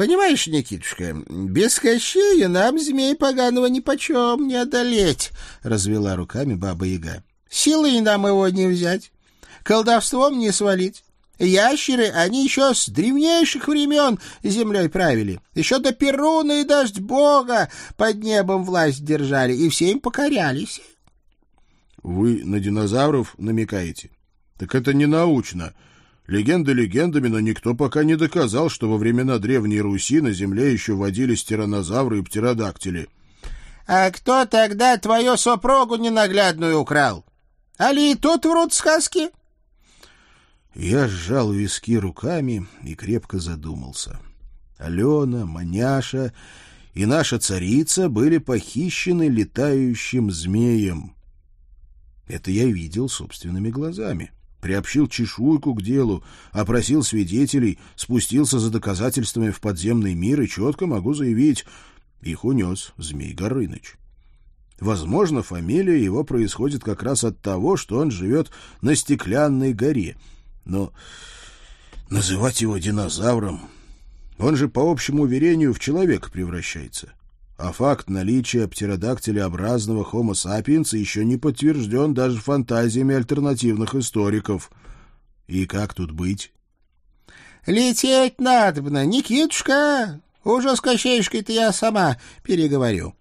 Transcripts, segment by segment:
Понимаешь, Никитушка, без Кощея нам змей поганого нипочем не одолеть, — развела руками баба-яга. Силой нам его не взять, колдовством не свалить. Ящеры, они еще с древнейших времен землей правили. Еще до Перуна и дождь Бога под небом власть держали, и все им покорялись. — Вы на динозавров намекаете? Так это не научно. Легенды легендами, но никто пока не доказал, что во времена Древней Руси на земле еще водились тиранозавры и птеродактили. — А кто тогда твою супругу ненаглядную украл? Али и тут врут сказки? Я сжал виски руками и крепко задумался. Алена, Маняша и наша царица были похищены летающим змеем. Это я видел собственными глазами. — приобщил чешуйку к делу, опросил свидетелей, спустился за доказательствами в подземный мир и четко могу заявить, их унес Змей Горыныч. Возможно, фамилия его происходит как раз от того, что он живет на Стеклянной горе. Но называть его динозавром... Он же, по общему уверению, в человека превращается а факт наличия птеродактилеобразного Homo sapiens еще не подтвержден даже фантазиями альтернативных историков. И как тут быть? — Лететь надобно, Никитушка! Уже с Кощеюшкой-то я сама переговорю.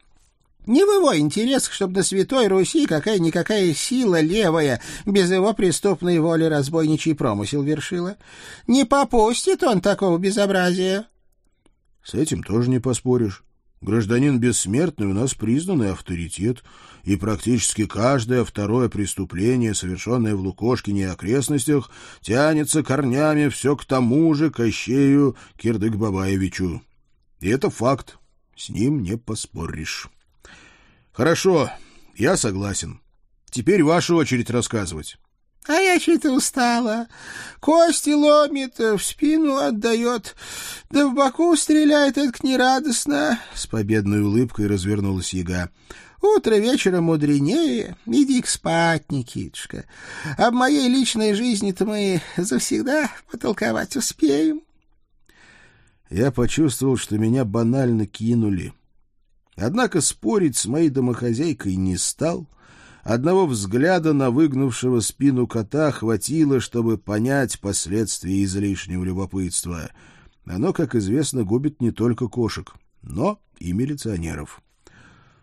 Не в его интересах, чтобы на Святой Руси какая-никакая сила левая без его преступной воли разбойничий промысел вершила. Не попустит он такого безобразия. — С этим тоже не поспоришь. Гражданин бессмертный у нас признанный авторитет, и практически каждое второе преступление, совершенное в Лукошкине и окрестностях, тянется корнями все к тому же Кощею Кирдык-Бабаевичу. И это факт, с ним не поспоришь. Хорошо, я согласен. Теперь ваша очередь рассказывать. А я что-то устала. Кости ломит, в спину отдает, да в боку стреляет, это нерадостно. С победной улыбкой развернулась яга. Утро вечера мудренее. иди к спать, Никитушка. Об моей личной жизни-то мы завсегда потолковать успеем. Я почувствовал, что меня банально кинули. Однако спорить с моей домохозяйкой не стал — Одного взгляда на выгнувшего спину кота хватило, чтобы понять последствия излишнего любопытства. Оно, как известно, губит не только кошек, но и милиционеров.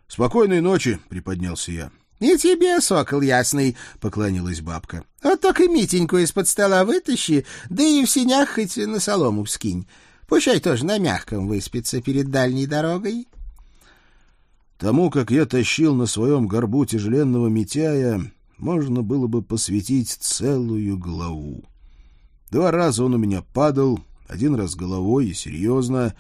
«Спокойной ночи!» — приподнялся я. «И тебе, сокол ясный!» — поклонилась бабка. «Вот только Митеньку из-под стола вытащи, да и в синях хоть на солому вскинь. Пущай тоже на мягком выспится перед дальней дорогой». Тому, как я тащил на своем горбу тяжеленного Митяя, можно было бы посвятить целую главу. Два раза он у меня падал, один раз головой и серьезно.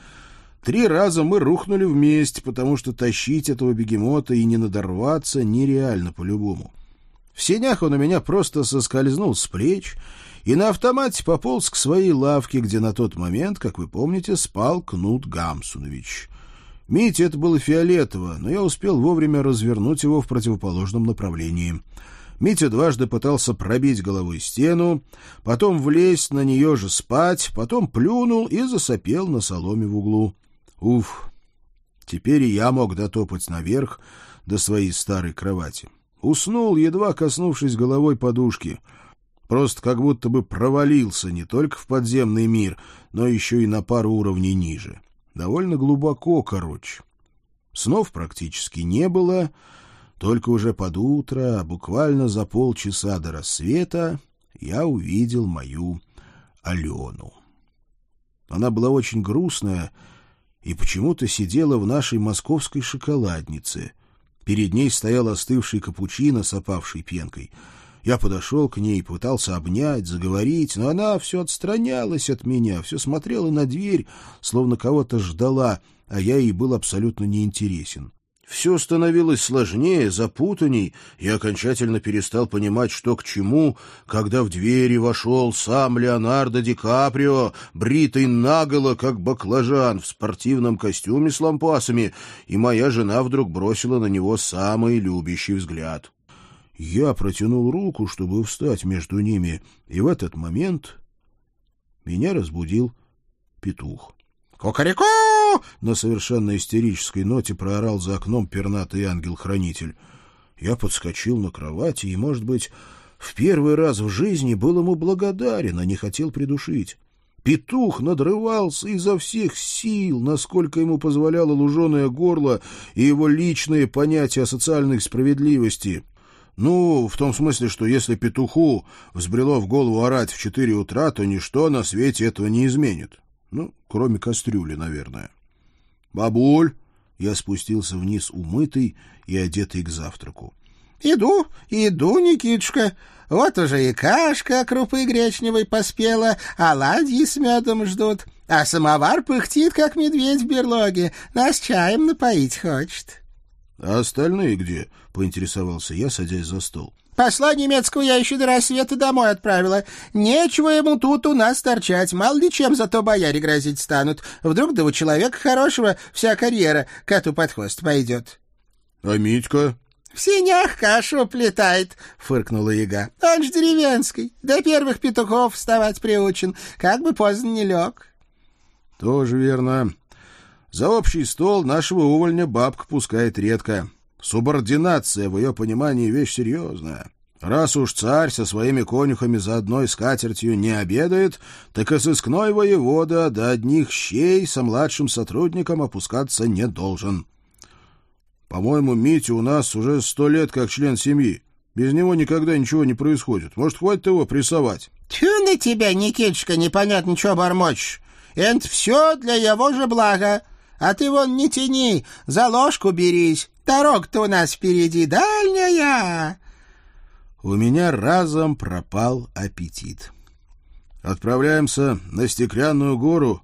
Три раза мы рухнули вместе, потому что тащить этого бегемота и не надорваться нереально по-любому. В сенях он у меня просто соскользнул с плеч и на автомате пополз к своей лавке, где на тот момент, как вы помните, спал Кнут Гамсунович. Мите это было фиолетово, но я успел вовремя развернуть его в противоположном направлении. Митя дважды пытался пробить головой стену, потом влезть на нее же спать, потом плюнул и засопел на соломе в углу. Уф! Теперь я мог дотопать наверх до своей старой кровати. Уснул, едва коснувшись головой подушки. Просто как будто бы провалился не только в подземный мир, но еще и на пару уровней ниже. Довольно глубоко, короче. Снов практически не было, только уже под утро, буквально за полчаса до рассвета, я увидел мою Алену. Она была очень грустная и почему-то сидела в нашей московской шоколаднице. Перед ней стоял остывший капучино с опавшей пенкой — я подошел к ней, пытался обнять, заговорить, но она все отстранялась от меня, все смотрела на дверь, словно кого-то ждала, а я ей был абсолютно неинтересен. Все становилось сложнее, запутанней, я окончательно перестал понимать, что к чему, когда в двери вошел сам Леонардо Ди Каприо, бритый наголо, как баклажан, в спортивном костюме с лампасами, и моя жена вдруг бросила на него самый любящий взгляд. Я протянул руку, чтобы встать между ними, и в этот момент меня разбудил петух. «Кукареку!» — на совершенно истерической ноте проорал за окном пернатый ангел-хранитель. Я подскочил на кровати и, может быть, в первый раз в жизни был ему благодарен, а не хотел придушить. Петух надрывался изо всех сил, насколько ему позволяло луженое горло и его личные понятия о социальной справедливости. Ну, в том смысле, что если петуху взбрело в голову орать в четыре утра, то ничто на свете этого не изменит. Ну, кроме кастрюли, наверное. «Бабуль!» Я спустился вниз умытый и одетый к завтраку. «Иду, иду, Никитушка. Вот уже и кашка крупы гречневой поспела, оладьи с медом ждут, а самовар пыхтит, как медведь в берлоге, нас чаем напоить хочет». «А остальные где?» — поинтересовался я, садясь за стол. Посла немецкого я еще до рассвета домой отправила. Нечего ему тут у нас торчать, мало ли чем зато бояре грозить станут. Вдруг да у человека хорошего вся карьера коту под хвост пойдет. — А Митька? — В синях кашу плетает, — фыркнула яга. — Он ж деревенский, до первых петухов вставать приучен, как бы поздно не лег. — Тоже верно. За общий стол нашего увольня бабка пускает редко. Субординация в ее понимании вещь серьезная. Раз уж царь со своими конюхами за одной скатертью не обедает, так и сыскной воевода до одних щей со младшим сотрудником опускаться не должен. По-моему, Митя у нас уже сто лет как член семьи. Без него никогда ничего не происходит. Может, хватит его прессовать? — Тю на тебя, Никитушка, непонятно что бормочешь. Это все для его же блага. А ты вон не тяни, за ложку берись. Дорога-то у нас впереди дальняя. У меня разом пропал аппетит. Отправляемся на Стеклянную гору.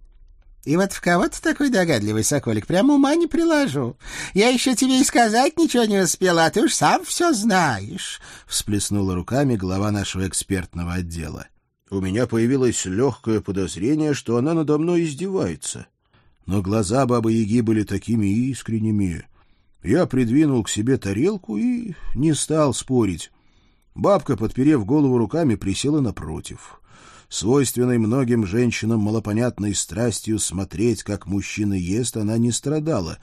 И вот в кого ты такой догадливый, Соколик, прямо ума не приложу. Я еще тебе и сказать ничего не успела, а ты уж сам все знаешь. Всплеснула руками глава нашего экспертного отдела. У меня появилось легкое подозрение, что она надо мной издевается. Но глаза Бабы-Яги были такими искренними, я придвинул к себе тарелку и не стал спорить. Бабка, подперев голову руками, присела напротив. Свойственной многим женщинам малопонятной страстью смотреть, как мужчина ест, она не страдала.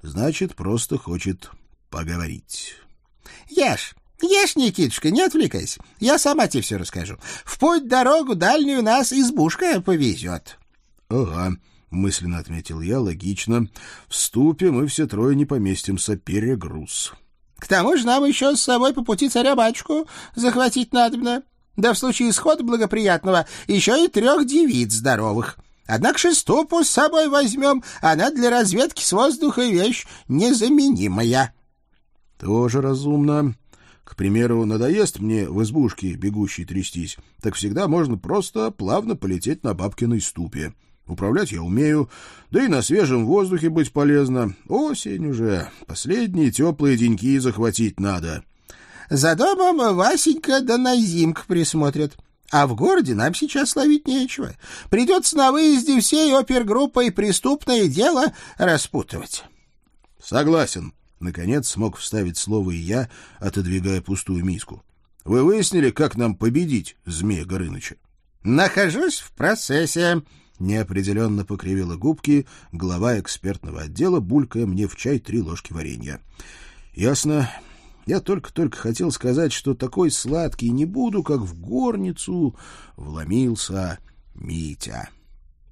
Значит, просто хочет поговорить. — Ешь, ешь, Никитушка, не отвлекайся. Я сама тебе все расскажу. В путь дорогу дальнюю нас избушка повезет. — Ага. — мысленно отметил я, логично. «Вступим, и все трое не поместимся. Перегруз». «К тому же нам еще с собой по пути царя-батюшку захватить надобно. Да в случае исхода благоприятного еще и трех девиц здоровых. Однако шеступу с собой возьмем, она для разведки с воздуха вещь незаменимая». «Тоже разумно». К примеру, надоест мне в избушке бегущей трястись, так всегда можно просто плавно полететь на бабкиной ступе. Управлять я умею, да и на свежем воздухе быть полезно. Осень уже, последние теплые деньки захватить надо. За домом Васенька да Назимка присмотрят. А в городе нам сейчас ловить нечего. Придется на выезде всей опергруппой преступное дело распутывать. — Согласен. Наконец смог вставить слово и я, отодвигая пустую миску. — Вы выяснили, как нам победить Змея Горыныча? — Нахожусь в процессе, Неопределенно покривила губки глава экспертного отдела, булькая мне в чай три ложки варенья. «Ясно. Я только-только хотел сказать, что такой сладкий не буду, как в горницу вломился Митя».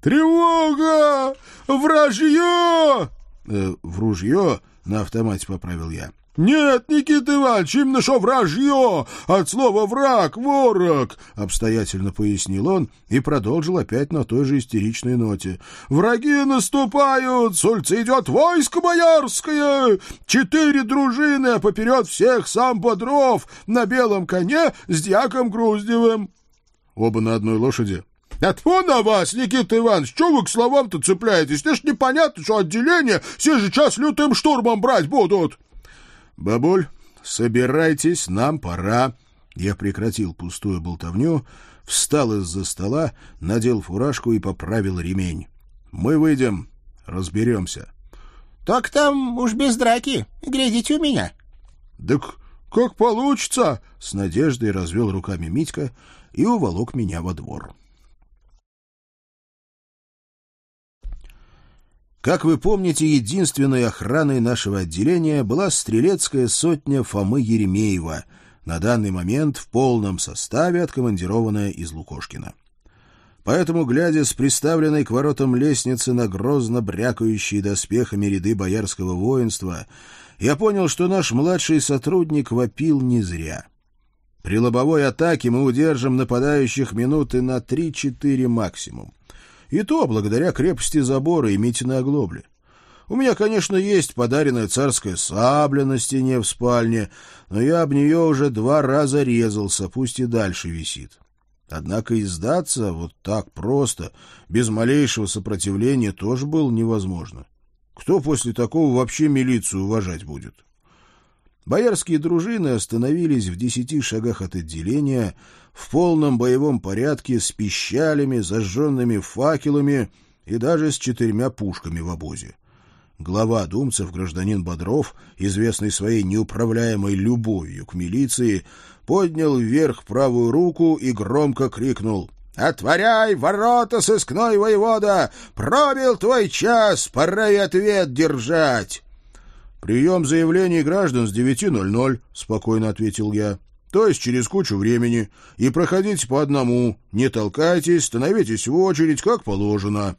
«Тревога! Вражье!» э, «В ружье?» — на автомате поправил я. «Нет, Никита Иванович, именно что вражье, от слова «враг», «ворог», — обстоятельно пояснил он и продолжил опять на той же истеричной ноте. «Враги наступают, с идет войско боярское, четыре дружины, а поперед всех сам Бодров на белом коне с дьяком Груздевым». «Оба на одной лошади?» «Отфу на вас, Никита Иванович! Что вы к словам-то цепляетесь? Это ж непонятно, что отделение все же час лютым штурмом брать будут!» «Бабуль, собирайтесь, нам пора». Я прекратил пустую болтовню, встал из-за стола, надел фуражку и поправил ремень. «Мы выйдем, разберемся». «Так там уж без драки. Глядите у меня». «Так как получится?» — с надеждой развел руками Митька и уволок меня во двор. Как вы помните, единственной охраной нашего отделения была стрелецкая сотня Фомы Еремеева, на данный момент в полном составе откомандированная из Лукошкина. Поэтому, глядя с приставленной к воротам лестницы на грозно брякающие доспехами ряды боярского воинства, я понял, что наш младший сотрудник вопил не зря. При лобовой атаке мы удержим нападающих минуты на 3-4 максимум. И то благодаря крепости забора и Митиной оглобли. У меня, конечно, есть подаренная царская сабля на стене в спальне, но я об нее уже два раза резался, пусть и дальше висит. Однако и сдаться вот так просто, без малейшего сопротивления, тоже было невозможно. Кто после такого вообще милицию уважать будет? Боярские дружины остановились в десяти шагах от отделения, в полном боевом порядке, с пищалями, зажженными факелами и даже с четырьмя пушками в обозе. Глава думцев, гражданин Бодров, известный своей неуправляемой любовью к милиции, поднял вверх правую руку и громко крикнул «Отворяй ворота, сыскной воевода! Пробил твой час, пора и ответ держать!» «Прием заявлений граждан с 9.00», — спокойно ответил я. «То есть через кучу времени. И проходите по одному. Не толкайтесь, становитесь в очередь, как положено».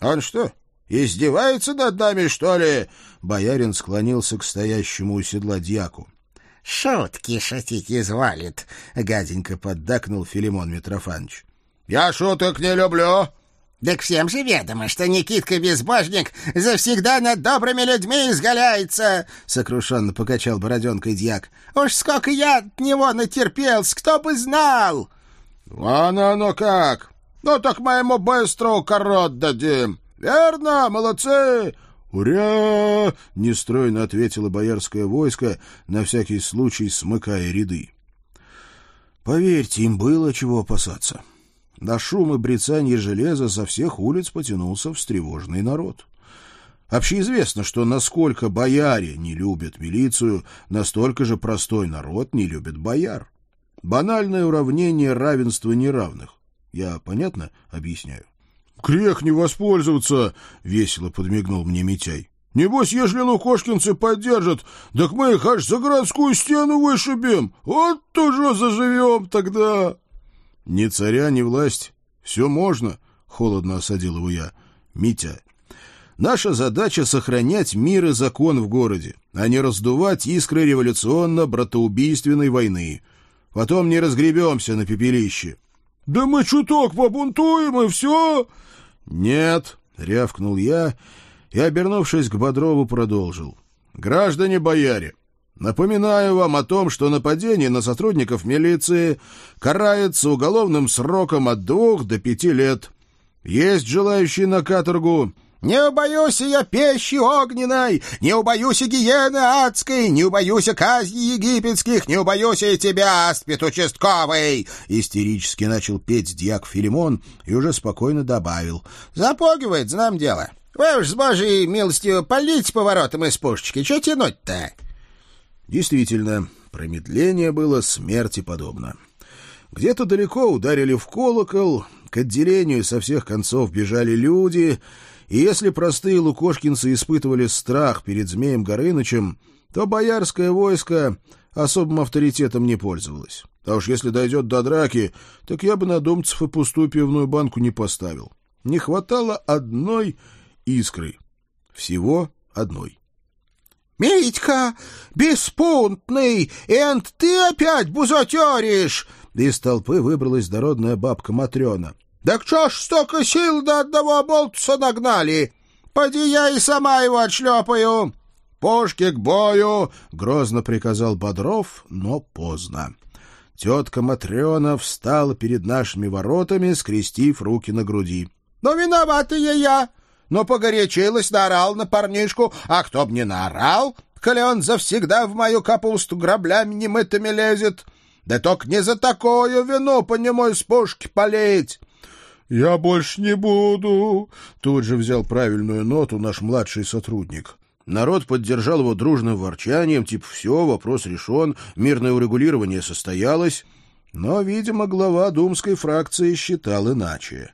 «Он что, издевается над нами, что ли?» Боярин склонился к стоящему у седла дьяку. — Шутки шутить изволит, — гаденько поддакнул Филимон Митрофанович. — Я шуток не люблю. — Так всем же ведомо, что Никитка-безбожник завсегда над добрыми людьми изгаляется, — сокрушенно покачал бороденкой дьяк. — Уж сколько я от него натерпелся, кто бы знал! — Вон оно как! Ну так мы ему быстро корот дадим. Верно, молодцы! «Ура!» — нестройно ответило боярское войско, на всякий случай смыкая ряды. Поверьте, им было чего опасаться. На шум и брецанье железа со всех улиц потянулся встревоженный народ. Общеизвестно, что насколько бояре не любят милицию, настолько же простой народ не любит бояр. Банальное уравнение равенства неравных. Я понятно объясняю? Грех не воспользоваться, — весело подмигнул мне Митяй. Небось, ежели лукошкинцы поддержат, так мы их аж за городскую стену вышибем. Вот тоже заживем тогда. Ни царя, ни власть. Все можно, — холодно осадил его я. Митя, наша задача — сохранять мир и закон в городе, а не раздувать искры революционно-братоубийственной войны. Потом не разгребемся на пепелище. — Да мы чуток побунтуем, и все, «Нет», — рявкнул я и, обернувшись к Бодрову, продолжил. «Граждане бояре, напоминаю вам о том, что нападение на сотрудников милиции карается уголовным сроком от двух до пяти лет. Есть желающие на каторгу?» Не убоюсь я пещи огненной, не убоюсь гиены адской, не убоюсь казни египетских, не убоюсь и тебя, аспид участковый!» Истерически начал петь дьяк Филимон и уже спокойно добавил. «Запугивает, знам дело. Вы уж с божьей милостью полить поворотом из пушечки, что тянуть-то?» Действительно, промедление было смерти подобно. Где-то далеко ударили в колокол, к отделению со всех концов бежали люди — и если простые лукошкинцы испытывали страх перед Змеем Горынычем, то боярское войско особым авторитетом не пользовалось. А уж если дойдет до драки, так я бы на думцев и пустую пивную банку не поставил. Не хватало одной искры. Всего одной. — Митька, беспунтный, энт ты опять бузатеришь! Из толпы выбралась дородная бабка Матрена. «Так чё ж столько сил до одного болтуса нагнали? Поди я и сама его отшлепаю!» «Пушки к бою!» — грозно приказал Бодров, но поздно. Тетка Матрена встала перед нашими воротами, скрестив руки на груди. «Ну, виноватая я! Но погорячилась, наорал на парнишку, а кто б не наорал, коли он завсегда в мою капусту граблями немытыми лезет. Да только не за такую вину по нему из пушки полить!» «Я больше не буду!» Тут же взял правильную ноту наш младший сотрудник. Народ поддержал его дружным ворчанием, типа «все, вопрос решен, мирное урегулирование состоялось». Но, видимо, глава думской фракции считал иначе.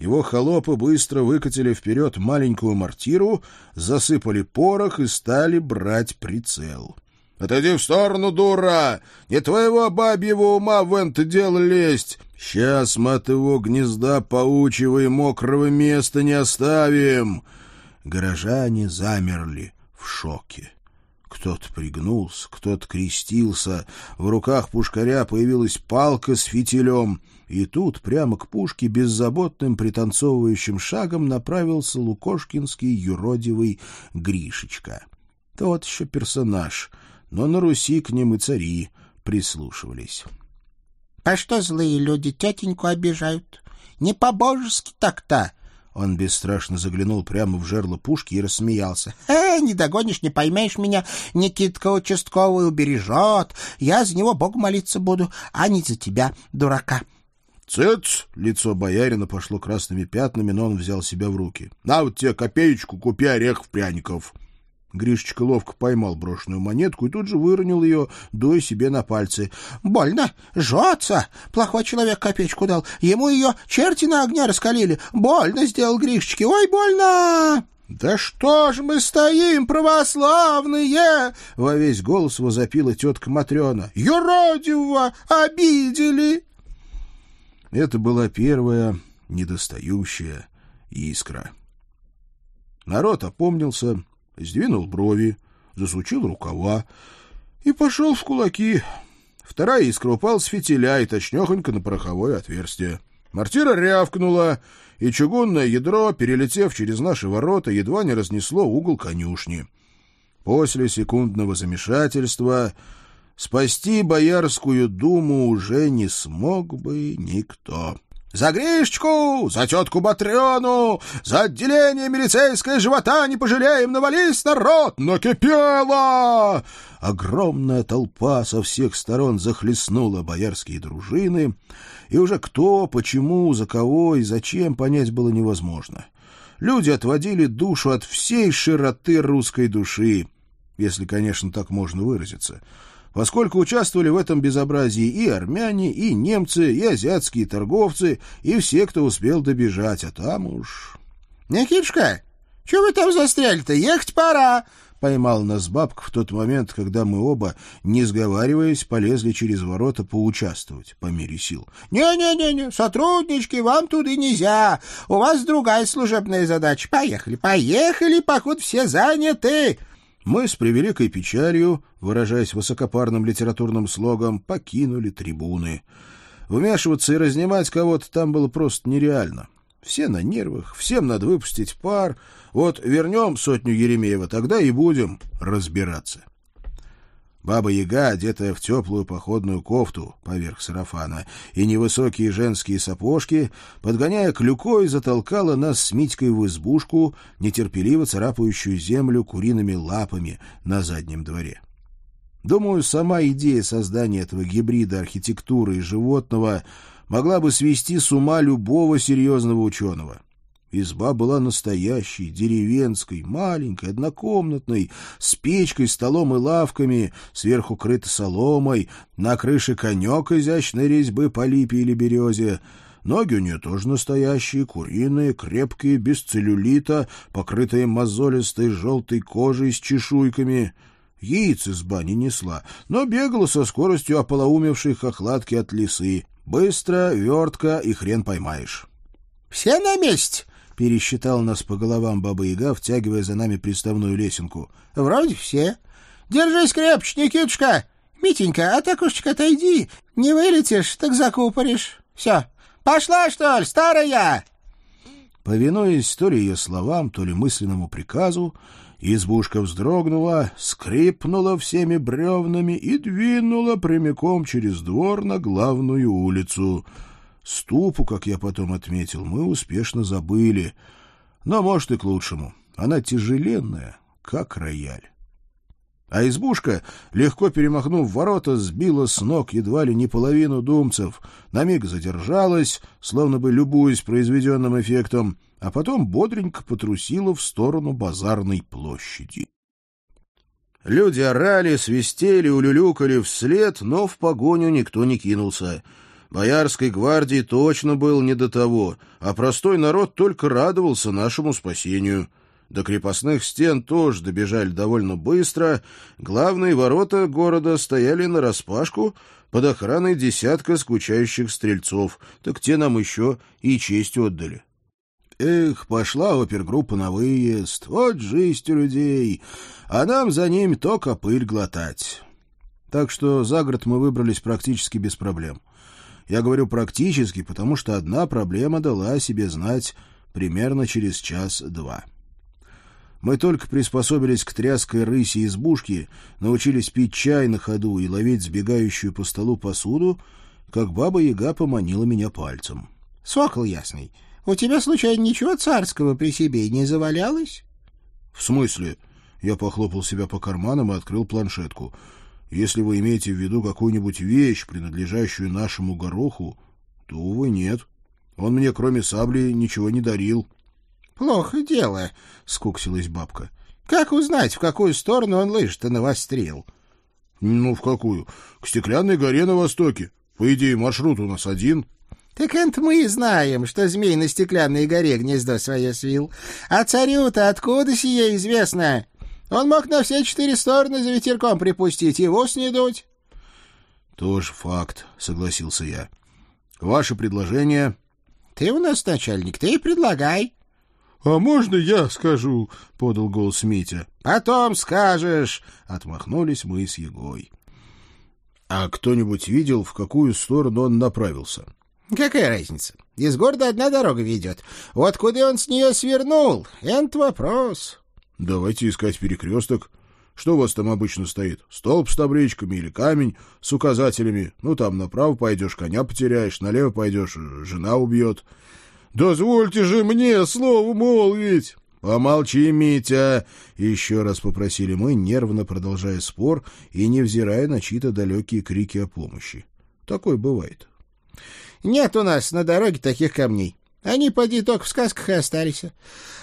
Его холопы быстро выкатили вперед маленькую мортиру, засыпали порох и стали брать прицел. — Отойди в сторону, дура! Не твоего бабьего ума в это дело лезть! Сейчас мы от его гнезда паучьего и мокрого места не оставим! Горожане замерли в шоке. Кто-то пригнулся, кто-то крестился. В руках пушкаря появилась палка с фитилем. И тут прямо к пушке беззаботным пританцовывающим шагом направился лукошкинский юродивый Гришечка. Тот еще персонаж, но на Руси к ним и цари прислушивались. — А что злые люди тетеньку обижают? Не по-божески так-то! Он бесстрашно заглянул прямо в жерло пушки и рассмеялся. «Э, не догонишь, не поймешь меня. Никитка участковый убережет. Я за него Богу молиться буду, а не за тебя, дурака». «Цыц!» — лицо боярина пошло красными пятнами, но он взял себя в руки. «На вот тебе копеечку, купи орехов пряников». Гришечка ловко поймал брошенную монетку и тут же выронил ее, дуя себе на пальцы. — Больно, жжется. Плохой человек копеечку дал. Ему ее черти на огне раскалили. Больно сделал Гришечке. Ой, больно! — Да что ж мы стоим, православные! — во весь голос возопила тетка Матрена. — Юродивого обидели! Это была первая недостающая искра. Народ опомнился сдвинул брови, засучил рукава и пошел в кулаки. Вторая искра упала с фитиля и точнёхонько на пороховое отверстие. Мартира рявкнула, и чугунное ядро, перелетев через наши ворота, едва не разнесло угол конюшни. После секундного замешательства спасти Боярскую думу уже не смог бы никто. За Гришечку, за тетку Батрену, за отделение милицейское живота не пожалеем, навались, народ, накипело!» Огромная толпа со всех сторон захлестнула боярские дружины, и уже кто, почему, за кого и зачем понять было невозможно. Люди отводили душу от всей широты русской души, если, конечно, так можно выразиться — поскольку участвовали в этом безобразии и армяне, и немцы, и азиатские торговцы, и все, кто успел добежать, а там уж... — Никитушка, чего вы там застряли-то? Ехать пора! — поймал нас бабка в тот момент, когда мы оба, не сговариваясь, полезли через ворота поучаствовать по мере сил. «Не-не-не, сотруднички, вам туда нельзя. У вас другая служебная задача. Поехали, поехали, поход все заняты!» Мы с превеликой печалью, выражаясь высокопарным литературным слогом, покинули трибуны. Вмешиваться и разнимать кого-то там было просто нереально. Все на нервах, всем надо выпустить пар. Вот вернем сотню Еремеева, тогда и будем разбираться. Баба-яга, одетая в теплую походную кофту поверх сарафана и невысокие женские сапожки, подгоняя клюкой, затолкала нас с Митькой в избушку, нетерпеливо царапающую землю куриными лапами на заднем дворе. Думаю, сама идея создания этого гибрида архитектуры и животного могла бы свести с ума любого серьезного ученого. Изба была настоящей, деревенской, маленькой, однокомнатной, с печкой, столом и лавками, сверху крыта соломой, на крыше конек изящной резьбы по липе или березе. Ноги у нее тоже настоящие, куриные, крепкие, без целлюлита, покрытые мозолистой желтой кожей с чешуйками. Яиц изба не несла, но бегала со скоростью ополоумевшей хохлатки от лисы. Быстро, вертко и хрен поймаешь. — Все на месте? Пересчитал нас по головам Баба-Яга, втягивая за нами приставную лесенку. — Вроде все. Держись крепче, Никитушка. Митенька, а так уж отойди. Не вылетишь, так закупоришь. Все. Пошла, что ли, старая? Повинуясь то ли ее словам, то ли мысленному приказу, избушка вздрогнула, скрипнула всеми бревнами и двинула прямиком через двор на главную улицу — Ступу, как я потом отметил, мы успешно забыли. Но, может, и к лучшему. Она тяжеленная, как рояль. А избушка, легко перемахнув ворота, сбила с ног едва ли не половину думцев, на миг задержалась, словно бы любуясь произведенным эффектом, а потом бодренько потрусила в сторону базарной площади. Люди орали, свистели, улюлюкали вслед, но в погоню никто не кинулся — Боярской гвардии точно был не до того, а простой народ только радовался нашему спасению. До крепостных стен тоже добежали довольно быстро. Главные ворота города стояли нараспашку под охраной десятка скучающих стрельцов, так те нам еще и честь отдали. Эх, пошла опергруппа на выезд, вот жизнь у людей, а нам за ними только пыль глотать. Так что за город мы выбрались практически без проблем. Я говорю практически, потому что одна проблема дала о себе знать примерно через час-два. Мы только приспособились к тряской рыси избушки, научились пить чай на ходу и ловить сбегающую по столу посуду, как баба-яга поманила меня пальцем. — Сокол ясный, у тебя, случайно, ничего царского при себе не завалялось? — В смысле? Я похлопал себя по карманам и открыл планшетку — если вы имеете в виду какую-нибудь вещь, принадлежащую нашему гороху, то, увы, нет. Он мне, кроме сабли, ничего не дарил. — Плохо дело, — скуксилась бабка. — Как узнать, в какую сторону он лыж-то навострил? — Ну, в какую? К Стеклянной горе на востоке. По идее, маршрут у нас один. — Так это мы и знаем, что змей на Стеклянной горе гнездо свое свил. А царю-то откуда сие известно? Он мог на все четыре стороны за ветерком припустить и в ус не дуть. — Тоже факт, — согласился я. — Ваше предложение? — Ты у нас начальник, ты и предлагай. — А можно я скажу? — подал голос Митя. — Потом скажешь, — отмахнулись мы с Егой. — А кто-нибудь видел, в какую сторону он направился? — Какая разница? Из города одна дорога ведет. Вот куда он с нее свернул, это вопрос. Давайте искать перекресток. Что у вас там обычно стоит? Столб с табличками или камень с указателями? Ну, там направо пойдешь, коня потеряешь, налево пойдешь, жена убьет. Дозвольте же мне слово молвить. «Помолчи, Митя!» — еще раз попросили мы, нервно продолжая спор и невзирая на чьи-то далекие крики о помощи. Такое бывает. «Нет у нас на дороге таких камней. Они, поди, только в сказках и остались.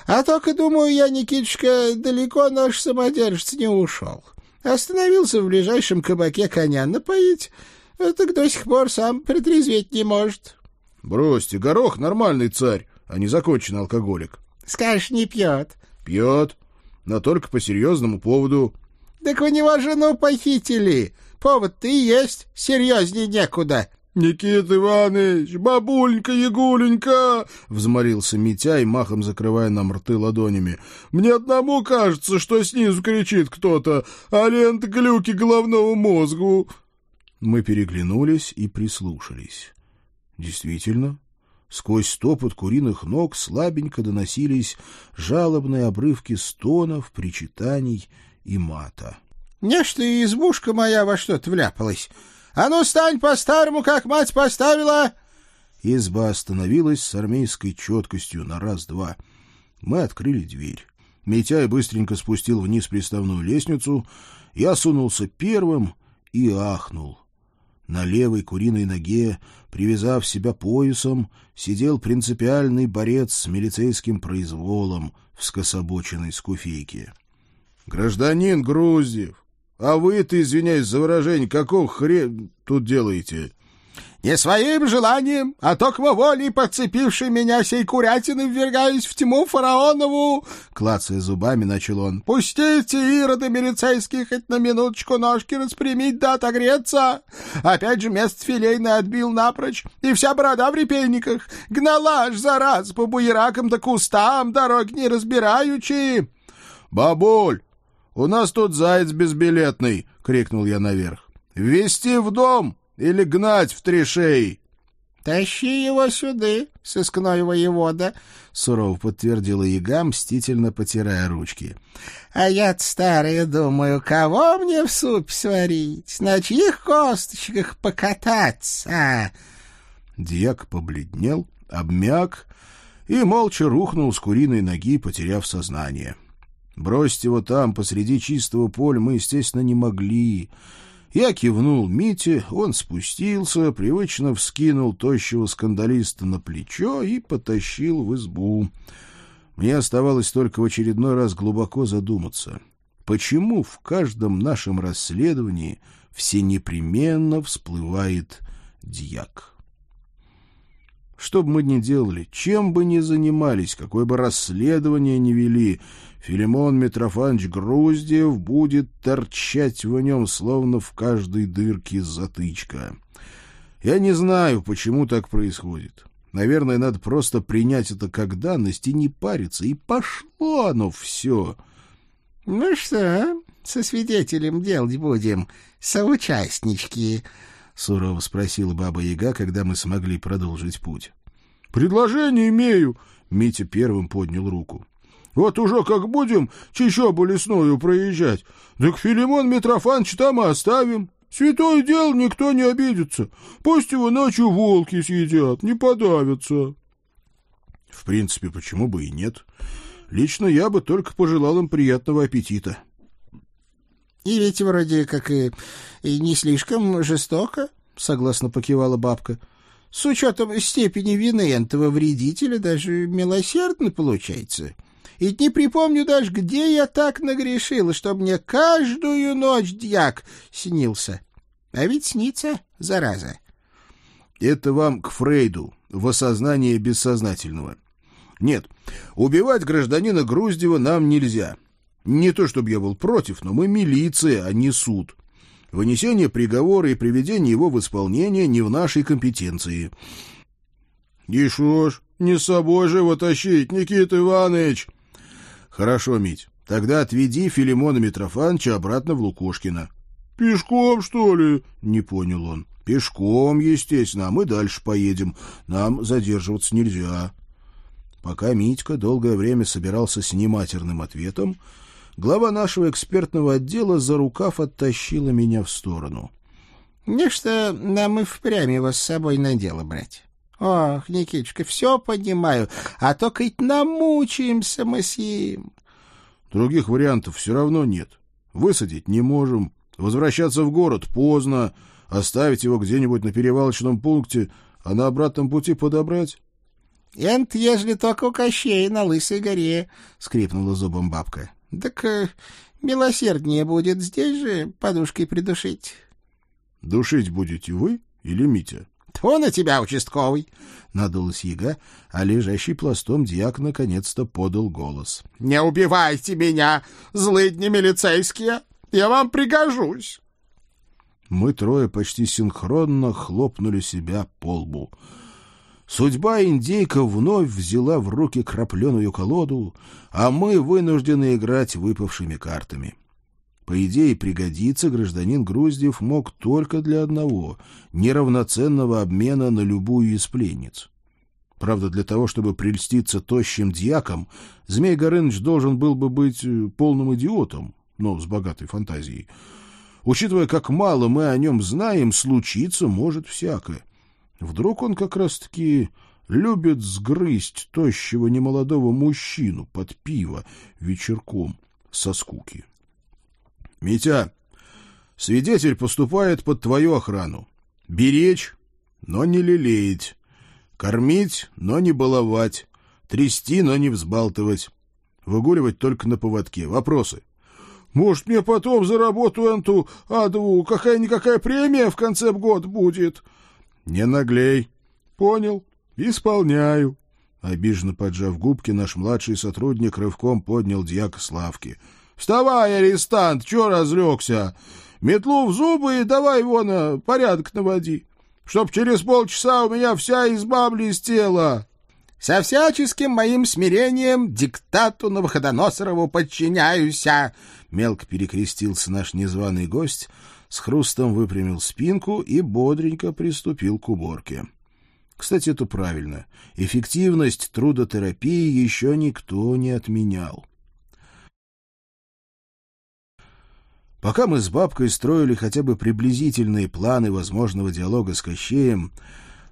А только, думаю я, Никитушка, далеко наш самодержец не ушел. Остановился в ближайшем кабаке коня напоить, так до сих пор сам притрезветь не может. — Бросьте, горох нормальный царь, а не законченный алкоголик. — Скажешь, не пьет. — Пьет, но только по серьезному поводу. — Так у него жену похитили. Повод-то и есть, серьезней некуда. «Никита Иванович, бабуленька Ягуленька!» — взмолился Митяй, махом закрывая нам рты ладонями. «Мне одному кажется, что снизу кричит кто-то, а лента глюки головного мозгу!» Мы переглянулись и прислушались. Действительно, сквозь стопот куриных ног слабенько доносились жалобные обрывки стонов, причитаний и мата. — Нечто и избушка моя во что-то вляпалась. «А ну, стань по-старому, как мать поставила!» Изба остановилась с армейской четкостью на раз-два. Мы открыли дверь. Митяй быстренько спустил вниз приставную лестницу. Я сунулся первым и ахнул. На левой куриной ноге, привязав себя поясом, сидел принципиальный борец с милицейским произволом в скособоченной скуфейке. — Гражданин Груздев, а вы-то, извиняюсь за выражение, какого хрен тут делаете? Не своим желанием, а только волей подцепивший меня сей курятины ввергаюсь в тьму фараонову, клацая зубами, начал он. Пустите ироды милицейских хоть на минуточку ножки распрямить да отогреться. Опять же место филейное отбил напрочь, и вся борода в репейниках. Гнала аж за раз по буеракам да кустам, дорог не разбираючи. Бабуль, «У нас тут заяц безбилетный!» — крикнул я наверх. «Ввести в дом или гнать в три шеи?» «Тащи его сюда, сыскной воевода», — сурово подтвердила яга, мстительно потирая ручки. «А я-то старая думаю, кого мне в суп сварить, на чьих косточках покататься?» Дьяк побледнел, обмяк и молча рухнул с куриной ноги, потеряв сознание. — Бросить его там, посреди чистого поля, мы, естественно, не могли. Я кивнул Мите, он спустился, привычно вскинул тощего скандалиста на плечо и потащил в избу. Мне оставалось только в очередной раз глубоко задуматься. Почему в каждом нашем расследовании все непременно всплывает дьяк? Что бы мы ни делали, чем бы ни занимались, какое бы расследование ни вели, Филимон Митрофанович Груздев будет торчать в нем, словно в каждой дырке затычка. Я не знаю, почему так происходит. Наверное, надо просто принять это как данность и не париться. И пошло оно все. — Ну что, со свидетелем делать будем, соучастнички? — сурово спросила Баба-Яга, когда мы смогли продолжить путь. — Предложение имею, — Митя первым поднял руку. — Вот уже как будем Чищобу лесную проезжать, так Филимон Митрофанович там и оставим. Святое дело никто не обидится. Пусть его ночью волки съедят, не подавятся. В принципе, почему бы и нет? Лично я бы только пожелал им приятного аппетита. И ведь вроде как и, и не слишком жестоко, согласно покивала бабка. С учетом степени вины этого вредителя даже милосердно получается. И не припомню даже, где я так нагрешила, что мне каждую ночь дьяк снился. А ведь снится, зараза. Это вам к Фрейду, в осознание бессознательного. Нет, убивать гражданина Груздева нам нельзя. Не то чтобы я был против, но мы милиция, а не суд. Вынесение приговора и приведение его в исполнение не в нашей компетенции. — И шо ж, не с собой же его тащить, Никита Иванович? — Хорошо, Мить, тогда отведи Филимона Митрофановича обратно в Лукошкино. — Пешком, что ли? — не понял он. — Пешком, естественно, а мы дальше поедем. Нам задерживаться нельзя. Пока Митька долгое время собирался с нематерным ответом, глава нашего экспертного отдела за рукав оттащила меня в сторону. — Нечто нам и впрямь его с собой на дело брать. Ох, Никитушка, все понимаю, а то хоть намучаемся мы с ним. Других вариантов все равно нет. Высадить не можем, возвращаться в город поздно, оставить его где-нибудь на перевалочном пункте, а на обратном пути подобрать. — Энт, ежели только у Кощея на Лысой горе, — скрипнула зубом бабка. — Так э, милосерднее будет здесь же подушкой придушить. — Душить будете вы или Митя? — Тьфу на тебя, участковый! — надулась яга, а лежащий пластом дьяк наконец-то подал голос. — Не убивайте меня, злыдни милицейские! Я вам пригожусь! Мы трое почти синхронно хлопнули себя по лбу — Судьба индейка вновь взяла в руки крапленую колоду, а мы вынуждены играть выпавшими картами. По идее, пригодиться гражданин Груздев мог только для одного — неравноценного обмена на любую из пленниц. Правда, для того, чтобы прельститься тощим дьяком, Змей Горыныч должен был бы быть э, полным идиотом, но с богатой фантазией. Учитывая, как мало мы о нем знаем, случиться может всякое. Вдруг он как раз-таки любит сгрызть тощего немолодого мужчину под пиво вечерком со скуки. — Митя, свидетель поступает под твою охрану. Беречь, но не лелеять. Кормить, но не баловать. Трясти, но не взбалтывать. Выгуливать только на поводке. Вопросы? — Может, мне потом за работу эту адову какая-никакая премия в конце года будет? — не наглей. Понял. Исполняю. Обиженно поджав губки, наш младший сотрудник рывком поднял дьяка Славки. Вставай, арестант, чё разлегся? Метлу в зубы и давай его на порядок наводи, чтоб через полчаса у меня вся изба блестела. Со всяческим моим смирением диктату Новоходоносорову подчиняюся, мелко перекрестился наш незваный гость, с хрустом выпрямил спинку и бодренько приступил к уборке. Кстати, это правильно. Эффективность трудотерапии еще никто не отменял. Пока мы с бабкой строили хотя бы приблизительные планы возможного диалога с Кощеем,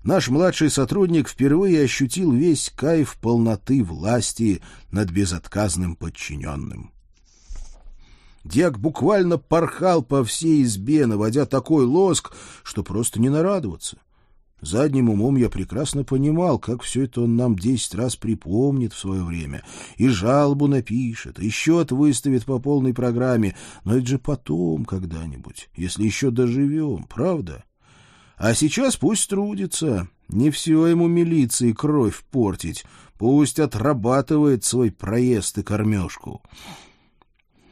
наш младший сотрудник впервые ощутил весь кайф полноты власти над безотказным подчиненным. Дьяк буквально порхал по всей избе, наводя такой лоск, что просто не нарадоваться. Задним умом я прекрасно понимал, как все это он нам десять раз припомнит в свое время, и жалобу напишет, и счет выставит по полной программе, но это же потом когда-нибудь, если еще доживем, правда? А сейчас пусть трудится, Не все ему милиции кровь портить. Пусть отрабатывает свой проезд и кормежку.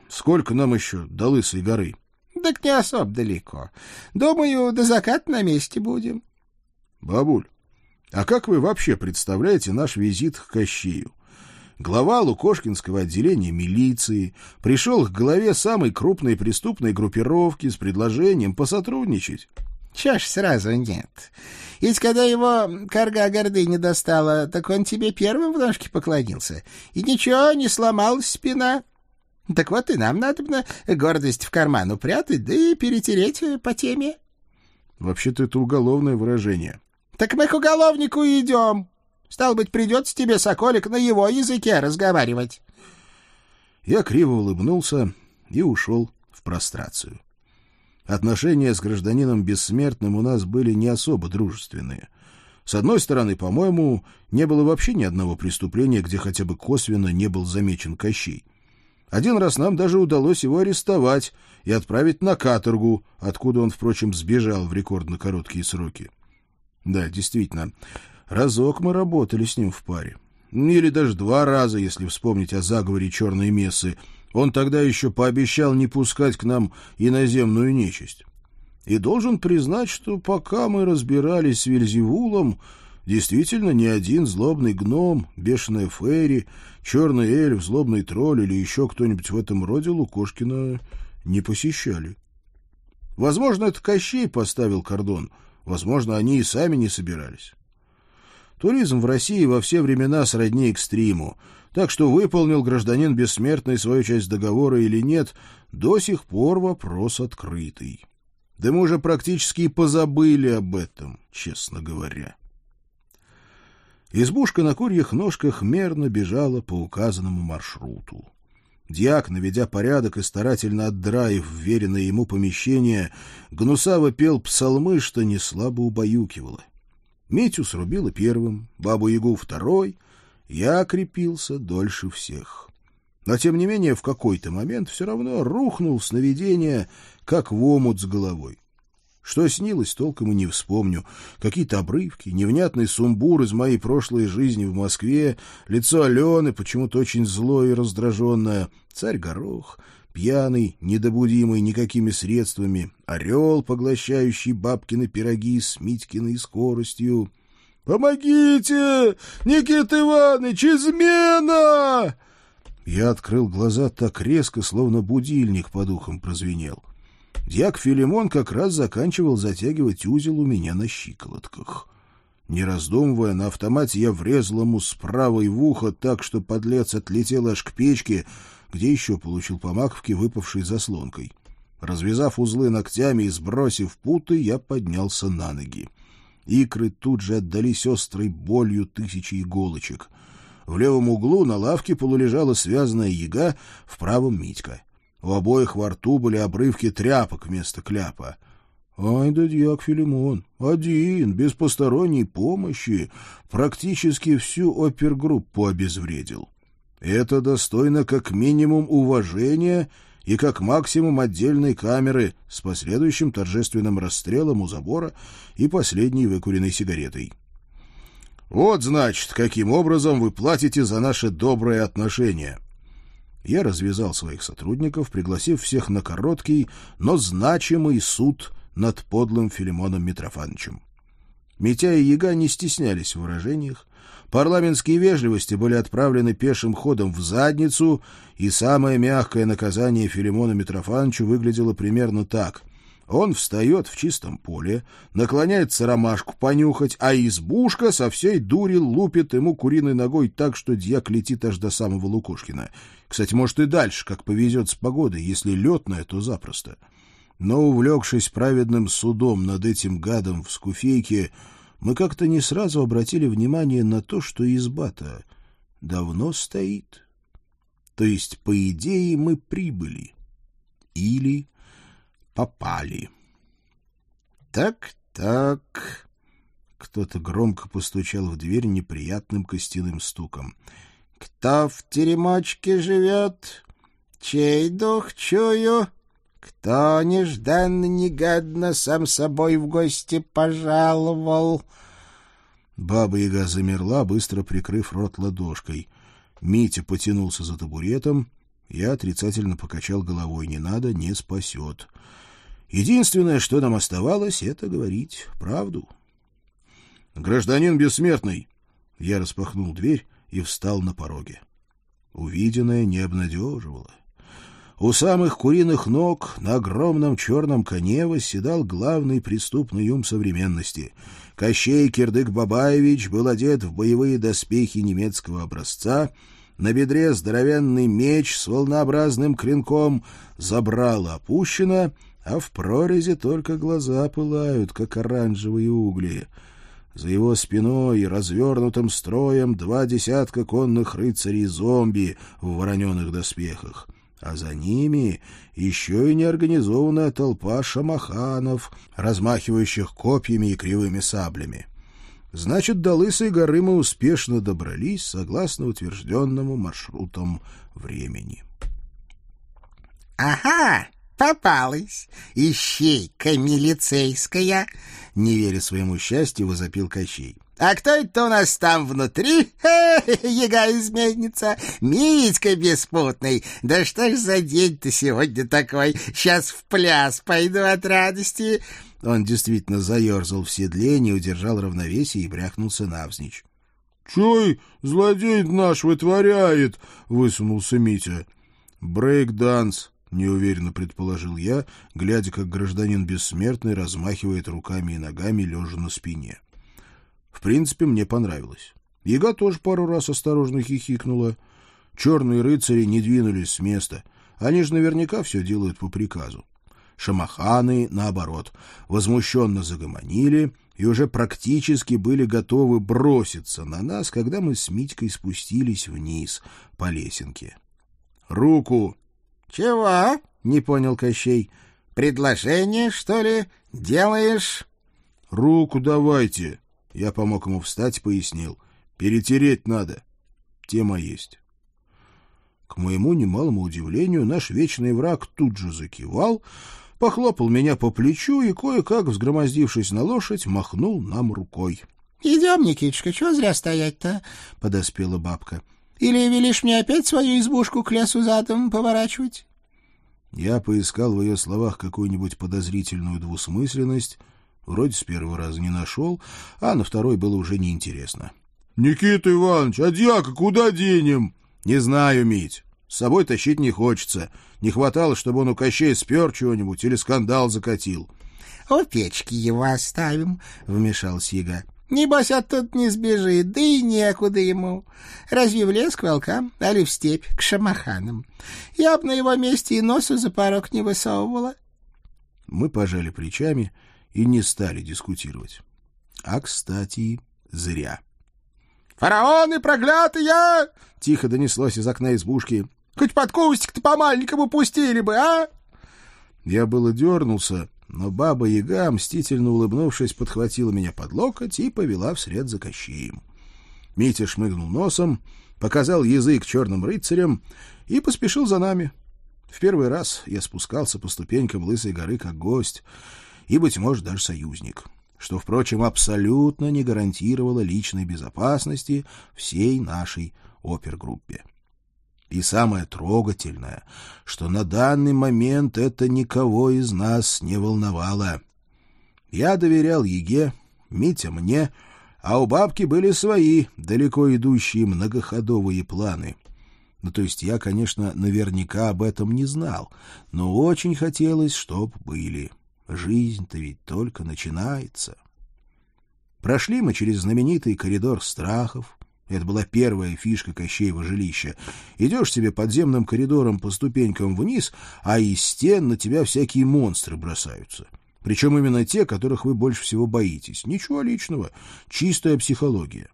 Сколько нам еще до Лысой горы? — Так не особо далеко. Думаю, до заката на месте будем. — Бабуль, а как вы вообще представляете наш визит к Кощею? Глава Лукошкинского отделения милиции пришел к главе самой крупной преступной группировки с предложением посотрудничать. Чё ж сразу нет? Ведь когда его корга гордыни достала, так он тебе первым в ножки поклонился. И ничего, не сломалась спина. Так вот и нам надо гордость в карман упрятать, да и перетереть по теме. Вообще-то это уголовное выражение. Так мы к уголовнику идем. Стал быть, придется тебе, Соколик, на его языке разговаривать. Я криво улыбнулся и ушел в прострацию. Отношения с гражданином Бессмертным у нас были не особо дружественные. С одной стороны, по-моему, не было вообще ни одного преступления, где хотя бы косвенно не был замечен Кощей. Один раз нам даже удалось его арестовать и отправить на каторгу, откуда он, впрочем, сбежал в рекордно короткие сроки. Да, действительно, разок мы работали с ним в паре. Или даже два раза, если вспомнить о заговоре черной мессы — он тогда еще пообещал не пускать к нам иноземную нечисть. И должен признать, что пока мы разбирались с Вельзевулом, действительно ни один злобный гном, бешеная фейри, черный эльф, злобный тролль или еще кто-нибудь в этом роде Лукошкина не посещали. Возможно, это Кощей поставил кордон, возможно, они и сами не собирались. Туризм в России во все времена сродни экстриму — так что выполнил гражданин бессмертный свою часть договора или нет, до сих пор вопрос открытый. Да мы уже практически и позабыли об этом, честно говоря. Избушка на курьих ножках мерно бежала по указанному маршруту. Дьяк, наведя порядок и старательно отдраив вверенное ему помещение, гнусаво пел псалмы, что не слабо убаюкивало. Митю срубила первым, бабу-ягу второй, я окрепился дольше всех. Но, тем не менее, в какой-то момент все равно рухнул сновидение, как в омут с головой. Что снилось, толком и не вспомню. Какие-то обрывки, невнятный сумбур из моей прошлой жизни в Москве, лицо Алены почему-то очень злое и раздраженное, царь Горох, пьяный, недобудимый никакими средствами, орел, поглощающий бабкины пироги с Митькиной скоростью — «Помогите! Никита Иванович, измена!» Я открыл глаза так резко, словно будильник по духам прозвенел. Дьяк Филимон как раз заканчивал затягивать узел у меня на щиколотках. Не раздумывая, на автомате я врезал ему с правой в ухо так, что подлец отлетел аж к печке, где еще получил по маковке, выпавшей заслонкой. Развязав узлы ногтями и сбросив путы, я поднялся на ноги. Икры тут же отдались острой болью тысячи иголочек. В левом углу на лавке полулежала связанная яга, в правом — Митька. У обоих во рту были обрывки тряпок вместо кляпа. Ай да дьяк Филимон, один, без посторонней помощи, практически всю опергруппу обезвредил. Это достойно как минимум уважения и как максимум отдельной камеры с последующим торжественным расстрелом у забора и последней выкуренной сигаретой. «Вот, значит, каким образом вы платите за наши добрые отношения». Я развязал своих сотрудников, пригласив всех на короткий, но значимый суд над подлым Филимоном Митрофановичем. Митя и Яга не стеснялись в выражениях, Парламентские вежливости были отправлены пешим ходом в задницу, и самое мягкое наказание Филимону Митрофановичу выглядело примерно так. Он встает в чистом поле, наклоняется ромашку понюхать, а избушка со всей дури лупит ему куриной ногой так, что дьяк летит аж до самого Лукошкина. Кстати, может и дальше, как повезет с погодой, если летная, то запросто. Но, увлекшись праведным судом над этим гадом в скуфейке, мы как-то не сразу обратили внимание на то, что изба-то давно стоит. То есть, по идее, мы прибыли. Или попали. Так-так... Кто-то громко постучал в дверь неприятным костяным стуком. «Кто в теремочке живет? Чей дух чую?» Кто нежданно-негадно сам собой в гости пожаловал? Баба-яга замерла, быстро прикрыв рот ладошкой. Митя потянулся за табуретом. Я отрицательно покачал головой. Не надо, не спасет. Единственное, что нам оставалось, это говорить правду. «Гражданин бессмертный!» Я распахнул дверь и встал на пороге. Увиденное не обнадеживало. У самых куриных ног на огромном черном коне восседал главный преступный ум современности. Кощей Кирдык-Бабаевич был одет в боевые доспехи немецкого образца, на бедре здоровенный меч с волнообразным клинком, забрало опущено, а в прорези только глаза пылают, как оранжевые угли. За его спиной и развернутым строем два десятка конных рыцарей-зомби в вороненых доспехах а за ними еще и неорганизованная толпа шамаханов, размахивающих копьями и кривыми саблями. Значит, до Лысой горы мы успешно добрались согласно утвержденному маршрутам времени. — Ага, попалась, ищейка милицейская! — не веря своему счастью, возопил Кощей. А кто это у нас там внутри? Яга-изменница, Митька беспутный. Да что ж за день-то сегодня такой? Сейчас в пляс пойду от радости. Он действительно заерзал в седле, не удержал равновесия и бряхнулся навзничь. — Чой злодей наш вытворяет? — высунулся Митя. — Брейк-данс, — неуверенно предположил я, глядя, как гражданин бессмертный размахивает руками и ногами, лежа на спине. В принципе, мне понравилось. Яга тоже пару раз осторожно хихикнула. Черные рыцари не двинулись с места. Они же наверняка все делают по приказу. Шамаханы, наоборот, возмущенно загомонили и уже практически были готовы броситься на нас, когда мы с Митькой спустились вниз по лесенке. «Руку!» «Чего?» — не понял Кощей. «Предложение, что ли, делаешь?» «Руку давайте!» Я помог ему встать, пояснил. «Перетереть надо. Тема есть». К моему немалому удивлению, наш вечный враг тут же закивал, похлопал меня по плечу и, кое-как, взгромоздившись на лошадь, махнул нам рукой. — Идем, Никитушка, чего зря стоять-то? — подоспела бабка. — Или велишь мне опять свою избушку к лесу задом поворачивать? Я поискал в ее словах какую-нибудь подозрительную двусмысленность, Вроде с первого раза не нашел, а на второй было уже неинтересно. — Никита Иванович, а дьяка куда денем? — Не знаю, Мить. С собой тащить не хочется. Не хватало, чтобы он у Кощея спер чего-нибудь или скандал закатил. — У печки его оставим, — вмешался Яга. — Небось, оттуда не сбежит, да и некуда ему. Разве в лес к волкам, али в степь к шамаханам? Я б на его месте и носу за порог не высовывала. Мы пожали плечами и не стали дискутировать. А, кстати, зря. «Фараоны проклятые!» — тихо донеслось из окна избушки. «Хоть под кустик-то по-маленькому пустили бы, а?» Я было дернулся, но баба-яга, мстительно улыбнувшись, подхватила меня под локоть и повела вслед за Кощеем. Митя шмыгнул носом, показал язык черным рыцарям и поспешил за нами. В первый раз я спускался по ступенькам Лысой горы как гость — и, быть может, даже союзник, что, впрочем, абсолютно не гарантировало личной безопасности всей нашей опергруппе. И самое трогательное, что на данный момент это никого из нас не волновало. Я доверял Еге, Митя мне, а у бабки были свои, далеко идущие многоходовые планы. Ну, то есть я, конечно, наверняка об этом не знал, но очень хотелось, чтоб были. Жизнь-то ведь только начинается. Прошли мы через знаменитый коридор страхов. Это была первая фишка Кощеева жилища. Идешь себе подземным коридором по ступенькам вниз, а из стен на тебя всякие монстры бросаются. Причем именно те, которых вы больше всего боитесь. Ничего личного, чистая психология.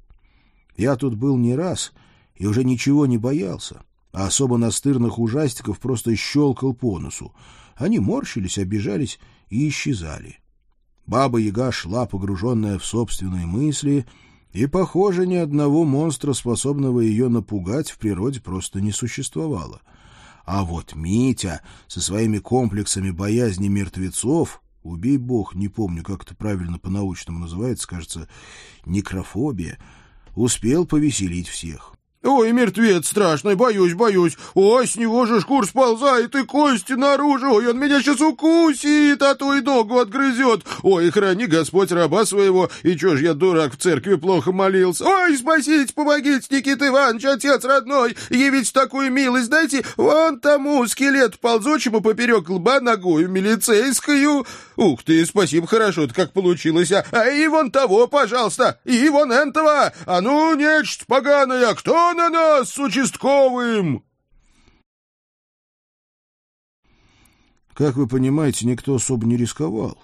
Я тут был не раз и уже ничего не боялся, а особо настырных ужастиков просто щелкал по носу. Они морщились, обижались и исчезали. Баба-яга шла, погруженная в собственные мысли, и, похоже, ни одного монстра, способного ее напугать, в природе просто не существовало. А вот Митя со своими комплексами боязни мертвецов убей бог, не помню, как это правильно по-научному называется, кажется, некрофобия, успел повеселить всех. Ой, мертвец страшный, боюсь, боюсь. Ой, с него же шкур сползает и кости наружу. Ой, он меня сейчас укусит, а то и ногу отгрызет. Ой, храни Господь раба своего. И чё ж я, дурак, в церкви плохо молился. Ой, спасите, помогите, Никита Иванович, отец родной. Явить такую милость дайте вон тому скелет ползучему поперек лба ногою милицейскую. Ух ты, спасибо, хорошо-то как получилось. А, а и вон того, пожалуйста, и вон этого. А ну, нечто поганое, кто на нас с участковым!» Как вы понимаете, никто особо не рисковал.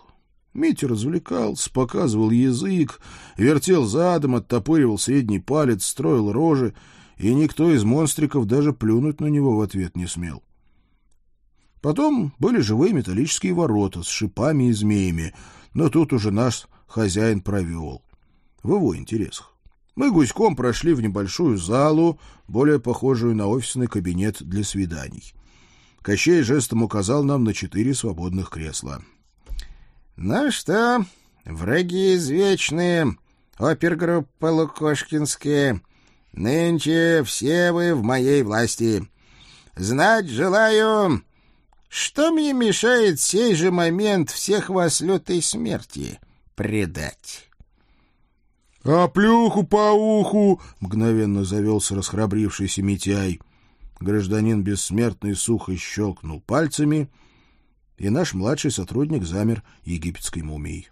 Митя развлекался, показывал язык, вертел задом, оттопыривал средний палец, строил рожи, и никто из монстриков даже плюнуть на него в ответ не смел. Потом были живые металлические ворота с шипами и змеями, но тут уже наш хозяин провел. В его интересах. Мы гуськом прошли в небольшую залу, более похожую на офисный кабинет для свиданий. Кощей жестом указал нам на четыре свободных кресла. — Ну что, враги извечные, опергруппа Лукошкинские, нынче все вы в моей власти. Знать желаю, что мне мешает сей же момент всех вас лютой смерти предать. «А плюху по уху!» — мгновенно завелся расхрабрившийся Митяй. Гражданин бессмертный сухо щелкнул пальцами, и наш младший сотрудник замер египетской мумией.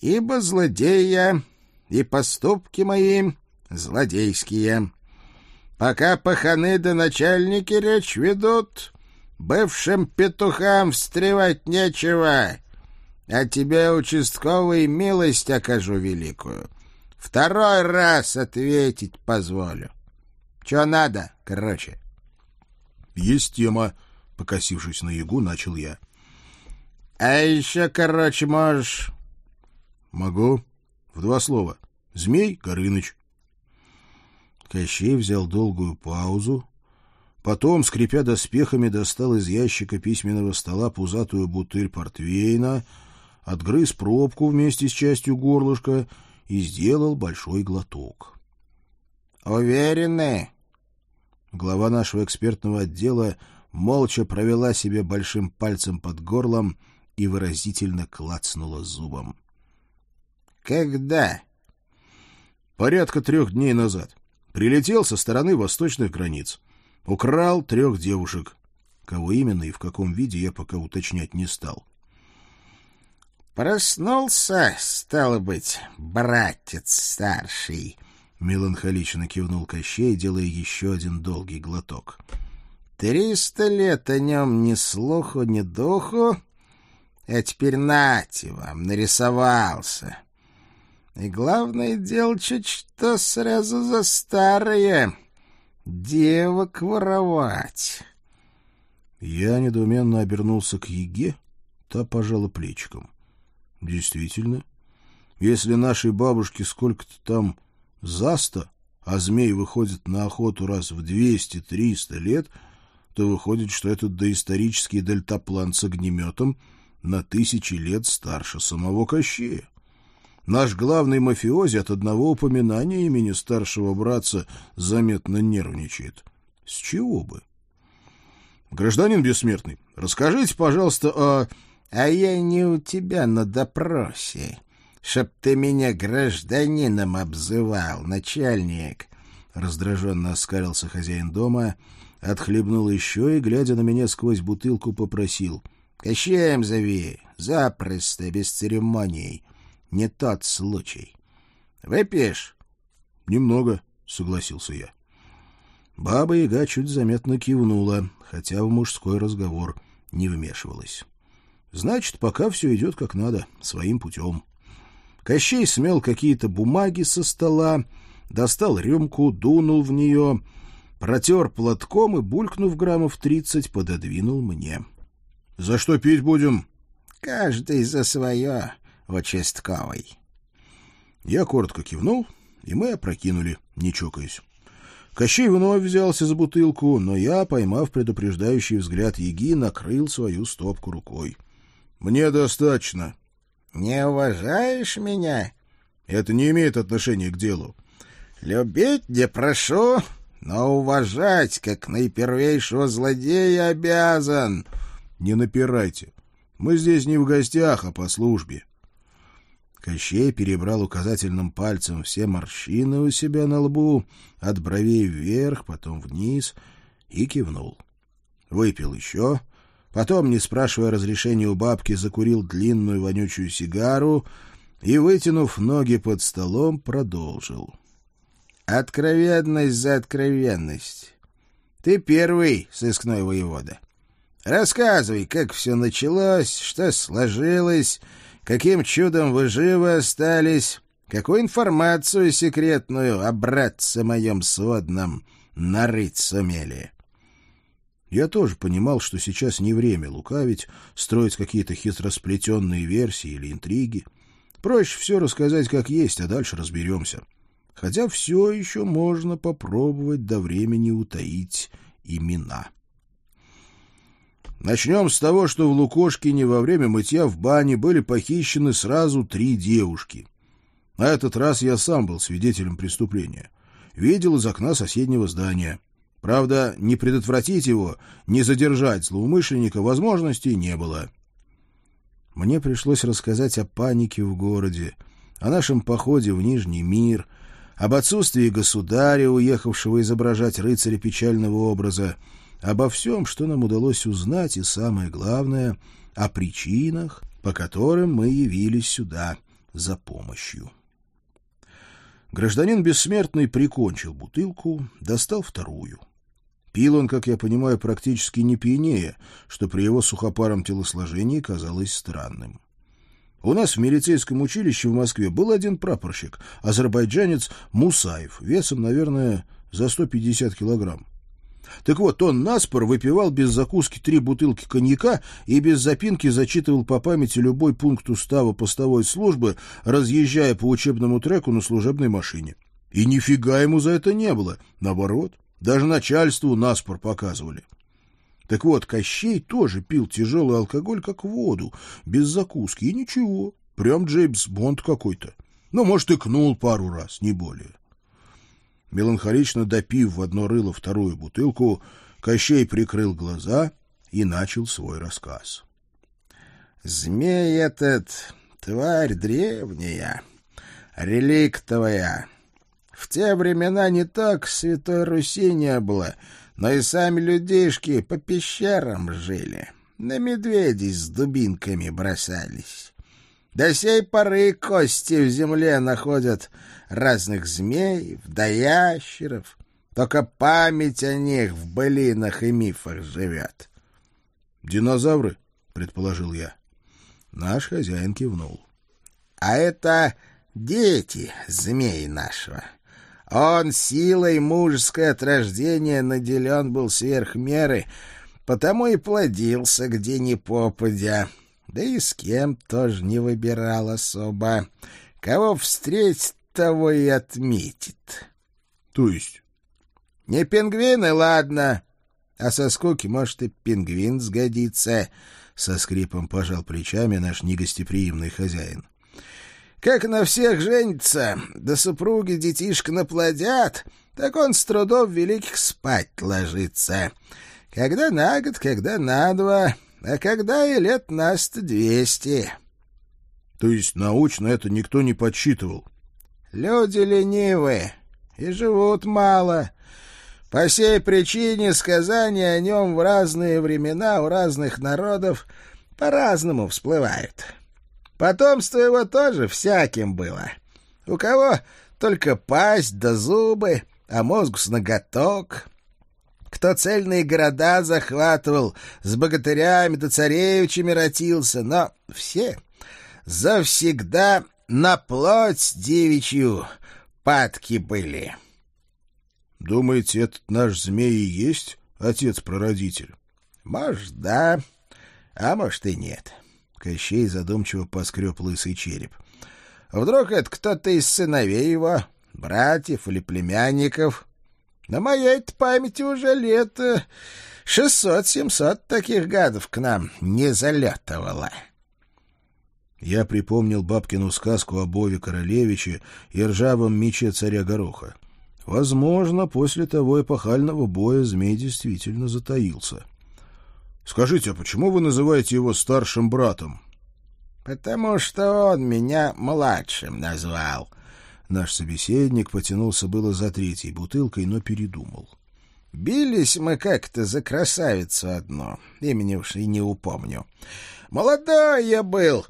«Ибо злодея и поступки мои злодейские. Пока паханы да начальники речь ведут, бывшим петухам встревать нечего, а тебе, участковый, милость окажу великую. Второй раз ответить позволю. Че надо, короче? — Есть тема, — покосившись на ягу, начал я. — А еще, короче, можешь... — Могу. В два слова. Змей Горыныч. Кощей взял долгую паузу, потом, скрипя доспехами, достал из ящика письменного стола пузатую бутыль портвейна, отгрыз пробку вместе с частью горлышка и сделал большой глоток. «Уверены?» Глава нашего экспертного отдела молча провела себе большим пальцем под горлом и выразительно клацнула зубом. «Когда?» «Порядка трех дней назад. Прилетел со стороны восточных границ. Украл трех девушек. Кого именно и в каком виде я пока уточнять не стал. «Проснулся, стало быть, братец старший», — меланхолично кивнул Кощей, делая еще один долгий глоток. «Триста лет о нем ни слуху, ни духу, а теперь нате вам, нарисовался. И главное дело чуть что сразу за старое — девок воровать». Я недоуменно обернулся к Еге, та пожала плечиком. Действительно. Если нашей бабушке сколько-то там заста, а змей выходит на охоту раз в двести-триста лет, то выходит, что этот доисторический дельтаплан с огнеметом на тысячи лет старше самого Кощея. Наш главный мафиози от одного упоминания имени старшего братца заметно нервничает. С чего бы? Гражданин бессмертный, расскажите, пожалуйста, о... А я не у тебя на допросе, чтоб ты меня гражданином обзывал, начальник. Раздраженно оскалился хозяин дома, отхлебнул еще и, глядя на меня сквозь бутылку, попросил. — Кощеем зови, запросто, без церемоний. Не тот случай. — Выпьешь? — Немного, — согласился я. Баба-яга чуть заметно кивнула, хотя в мужской разговор не вмешивалась. Значит, пока все идет как надо, своим путем. Кощей смел какие-то бумаги со стола, достал рюмку, дунул в нее, протер платком и, булькнув граммов тридцать, пододвинул мне. — За что пить будем? — Каждый за свое, участковый. Я коротко кивнул, и мы опрокинули, не чокаясь. Кощей вновь взялся за бутылку, но я, поймав предупреждающий взгляд Еги, накрыл свою стопку рукой. Мне достаточно. Не уважаешь меня? Это не имеет отношения к делу. Любить не прошу, но уважать, как наипервейшего злодея, обязан. Не напирайте. Мы здесь не в гостях, а по службе. Кощей перебрал указательным пальцем все морщины у себя на лбу, от бровей вверх, потом вниз, и кивнул. Выпил еще, потом, не спрашивая разрешения у бабки, закурил длинную вонючую сигару и, вытянув ноги под столом, продолжил. — Откровенность за откровенность. Ты первый сыскной воевода. Рассказывай, как все началось, что сложилось, каким чудом вы живы остались, какую информацию секретную о братце моем сводном нарыть сумели. Я тоже понимал, что сейчас не время лукавить, строить какие-то хитросплетенные версии или интриги. Проще все рассказать как есть, а дальше разберемся хотя все еще можно попробовать до времени утаить имена. Начнем с того, что в Лукошкине во время мытья в бане были похищены сразу три девушки. На этот раз я сам был свидетелем преступления. Видел из окна соседнего здания. Правда, не предотвратить его, не задержать злоумышленника возможности не было. Мне пришлось рассказать о панике в городе, о нашем походе в Нижний мир — об отсутствии государя, уехавшего изображать рыцаря печального образа, обо всем, что нам удалось узнать, и самое главное, о причинах, по которым мы явились сюда за помощью. Гражданин Бессмертный прикончил бутылку, достал вторую. Пил он, как я понимаю, практически не пьянее, что при его сухопаром телосложении казалось странным. У нас в милицейском училище в Москве был один прапорщик, азербайджанец Мусаев, весом, наверное, за 150 килограмм. Так вот, он наспор выпивал без закуски три бутылки коньяка и без запинки зачитывал по памяти любой пункт устава постовой службы, разъезжая по учебному треку на служебной машине. И нифига ему за это не было. Наоборот, даже начальству наспор показывали. Так вот, Кощей тоже пил тяжелый алкоголь, как воду, без закуски, и ничего, прям Джеймс Бонд какой-то. Ну, может, и кнул пару раз, не более. Меланхолично допив в одно рыло вторую бутылку, Кощей прикрыл глаза и начал свой рассказ. «Змей этот — тварь древняя, реликтовая. В те времена не так Святой Руси не было — но и сами людишки по пещерам жили, на медведей с дубинками бросались. До сей поры кости в земле находят разных змей, да. Только память о них в былинах и мифах живет. — Динозавры, — предположил я. Наш хозяин кивнул. — А это дети змеи нашего. Он силой мужской от рождения наделен был сверх меры, потому и плодился где ни попадя. Да и с кем тоже не выбирал особо. Кого встретит, того и отметит. — То есть? — Не пингвины, ладно. А со скуки, может, и пингвин сгодится. Со скрипом пожал плечами наш негостеприимный хозяин. Как на всех женится, да супруги детишка наплодят, так он с трудом великих спать ложится. Когда на год, когда на два, а когда и лет на сто двести. То есть научно это никто не подсчитывал? Люди ленивые и живут мало. По сей причине сказания о нем в разные времена у разных народов по-разному всплывают. Потомство его тоже всяким было. У кого только пасть да зубы, а мозг с ноготок. Кто цельные города захватывал, с богатырями да царевичами ротился, но все завсегда на плоть девичью падки были. Думаете, этот наш змей и есть отец-прародитель? Может, да, а может и нет. — Кощей задумчиво поскреб лысый череп. «Вдруг это кто-то из сыновей его, братьев или племянников? На моей памяти уже лет шестьсот-семьсот таких гадов к нам не залетывало. Я припомнил бабкину сказку о Бове Королевиче и ржавом мече царя Гороха. Возможно, после того эпохального боя змей действительно затаился. — Скажите, а почему вы называете его старшим братом? — Потому что он меня младшим назвал. Наш собеседник потянулся было за третьей бутылкой, но передумал. — Бились мы как-то за красавицу одну, имени уж и не упомню. Молодой я был,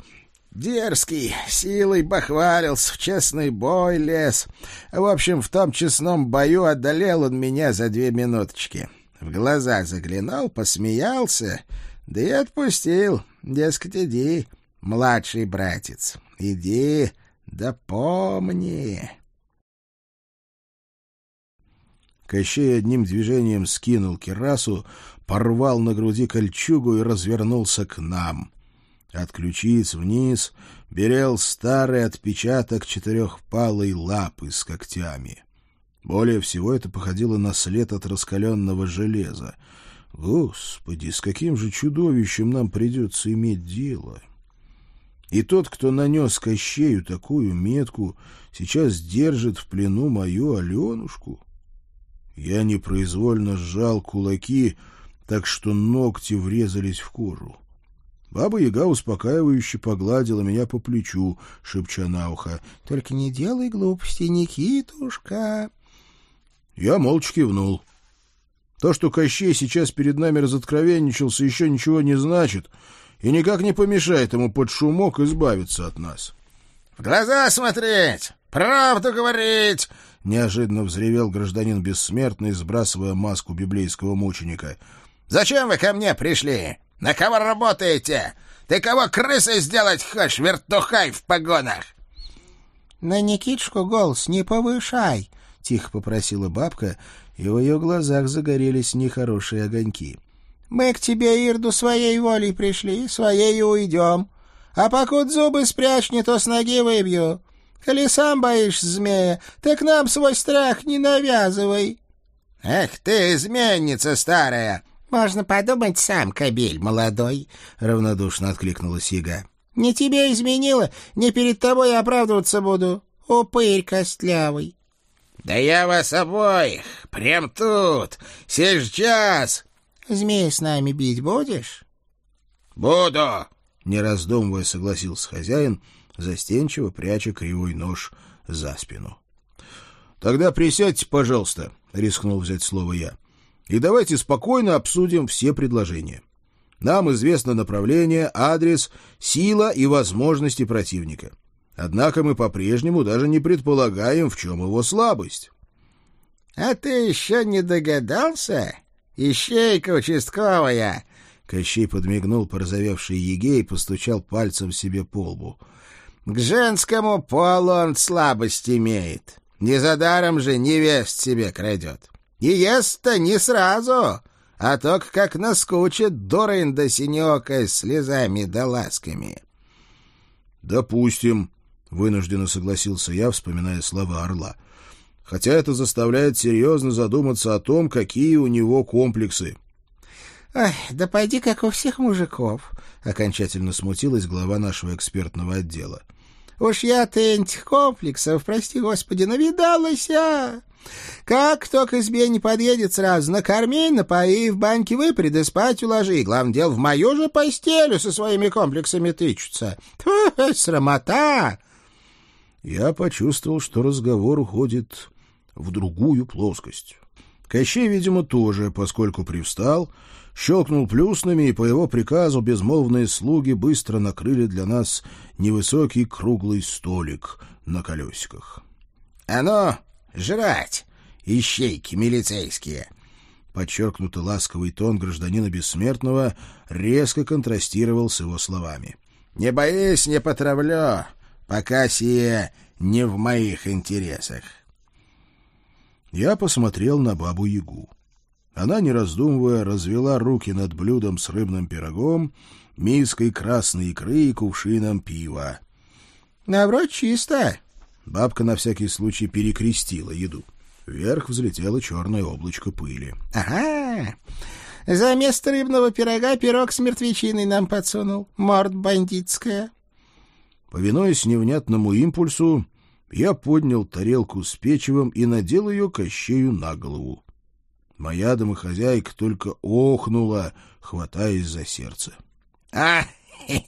Дерзкий, силой бахвалился, в честный бой лез. В общем, в том честном бою одолел он меня за две минуточки. В глаза заглянул, посмеялся, да и отпустил. Дескать, иди, младший братец, иди, да помни. Кощей одним движением скинул кирасу, порвал на груди кольчугу и развернулся к нам. От ключиц вниз берел старый отпечаток четырехпалой лапы с когтями. Более всего это походило на след от раскаленного железа. Господи, с каким же чудовищем нам придется иметь дело! И тот, кто нанес Кощею такую метку, сейчас держит в плену мою Аленушку. Я непроизвольно сжал кулаки, так что ногти врезались в кожу. Баба-яга успокаивающе погладила меня по плечу, шепча на ухо. — Только не делай глупости, Никитушка. Я молча кивнул. То, что Кощей сейчас перед нами разоткровенничался, еще ничего не значит и никак не помешает ему под шумок избавиться от нас. — В глаза смотреть! Правду говорить! — неожиданно взревел гражданин бессмертный, сбрасывая маску библейского мученика. — Зачем вы ко мне пришли? На кого работаете? Ты кого крысой сделать хочешь, вертухай в погонах? — На Никитушку голос не повышай, — тихо попросила бабка, и в ее глазах загорелись нехорошие огоньки. — Мы к тебе, Ирду, своей волей пришли, своей уйдем. А покуда зубы спрячь, не то с ноги выбью. Коли сам боишься змея, так нам свой страх не навязывай. — Эх ты, изменница старая! «Можно подумать сам, кобель молодой», — равнодушно откликнулась Яга. «Не тебе изменила, не перед тобой оправдываться буду. Упырь костлявый». «Да я вас обоих, прям тут, сейчас!» «Змея с нами бить будешь?» «Буду!» — не раздумывая согласился хозяин, застенчиво пряча кривой нож за спину. «Тогда присядьте, пожалуйста», — рискнул взять слово я и давайте спокойно обсудим все предложения. Нам известно направление, адрес, сила и возможности противника. Однако мы по-прежнему даже не предполагаем, в чем его слабость. — А ты еще не догадался? Ищейка участковая! Кощей подмигнул порозовевшей еге и постучал пальцем себе по лбу. — К женскому полу он слабость имеет. Не за даром же невест себе крадет. И ест-то не сразу, а только как наскучит дурында синеокая слезами да ласками. — Допустим, — вынужденно согласился я, вспоминая слова орла. Хотя это заставляет серьезно задуматься о том, какие у него комплексы. — Ой, да пойди, как у всех мужиков, — окончательно смутилась глава нашего экспертного отдела. — Уж я-то этих комплексов, прости господи, навидалась, а! Как кто к избе не подъедет сразу, накорми, напои, в баньке выпри, да спать уложи. Главное дело, в мою же постелю со своими комплексами тычутся. Тьфу, срамота! Я почувствовал, что разговор уходит в другую плоскость. Кощей, видимо, тоже, поскольку привстал, щелкнул плюсными, и по его приказу безмолвные слуги быстро накрыли для нас невысокий круглый столик на колесиках. — А ну, жрать, ищейки милицейские. Подчеркнуто ласковый тон гражданина Бессмертного резко контрастировал с его словами. — Не боись, не потравлю, пока сие не в моих интересах. Я посмотрел на бабу-ягу. Она, не раздумывая, развела руки над блюдом с рыбным пирогом, миской красной икры и кувшином пива. — Наврать чисто, Бабка на всякий случай перекрестила еду. Вверх взлетело черное облачко пыли. — Ага! За место рыбного пирога пирог с мертвечиной нам подсунул. Морд бандитская. Повинуясь невнятному импульсу, я поднял тарелку с печевом и надел ее кощею на голову. Моя домохозяйка только охнула, хватаясь за сердце. — А,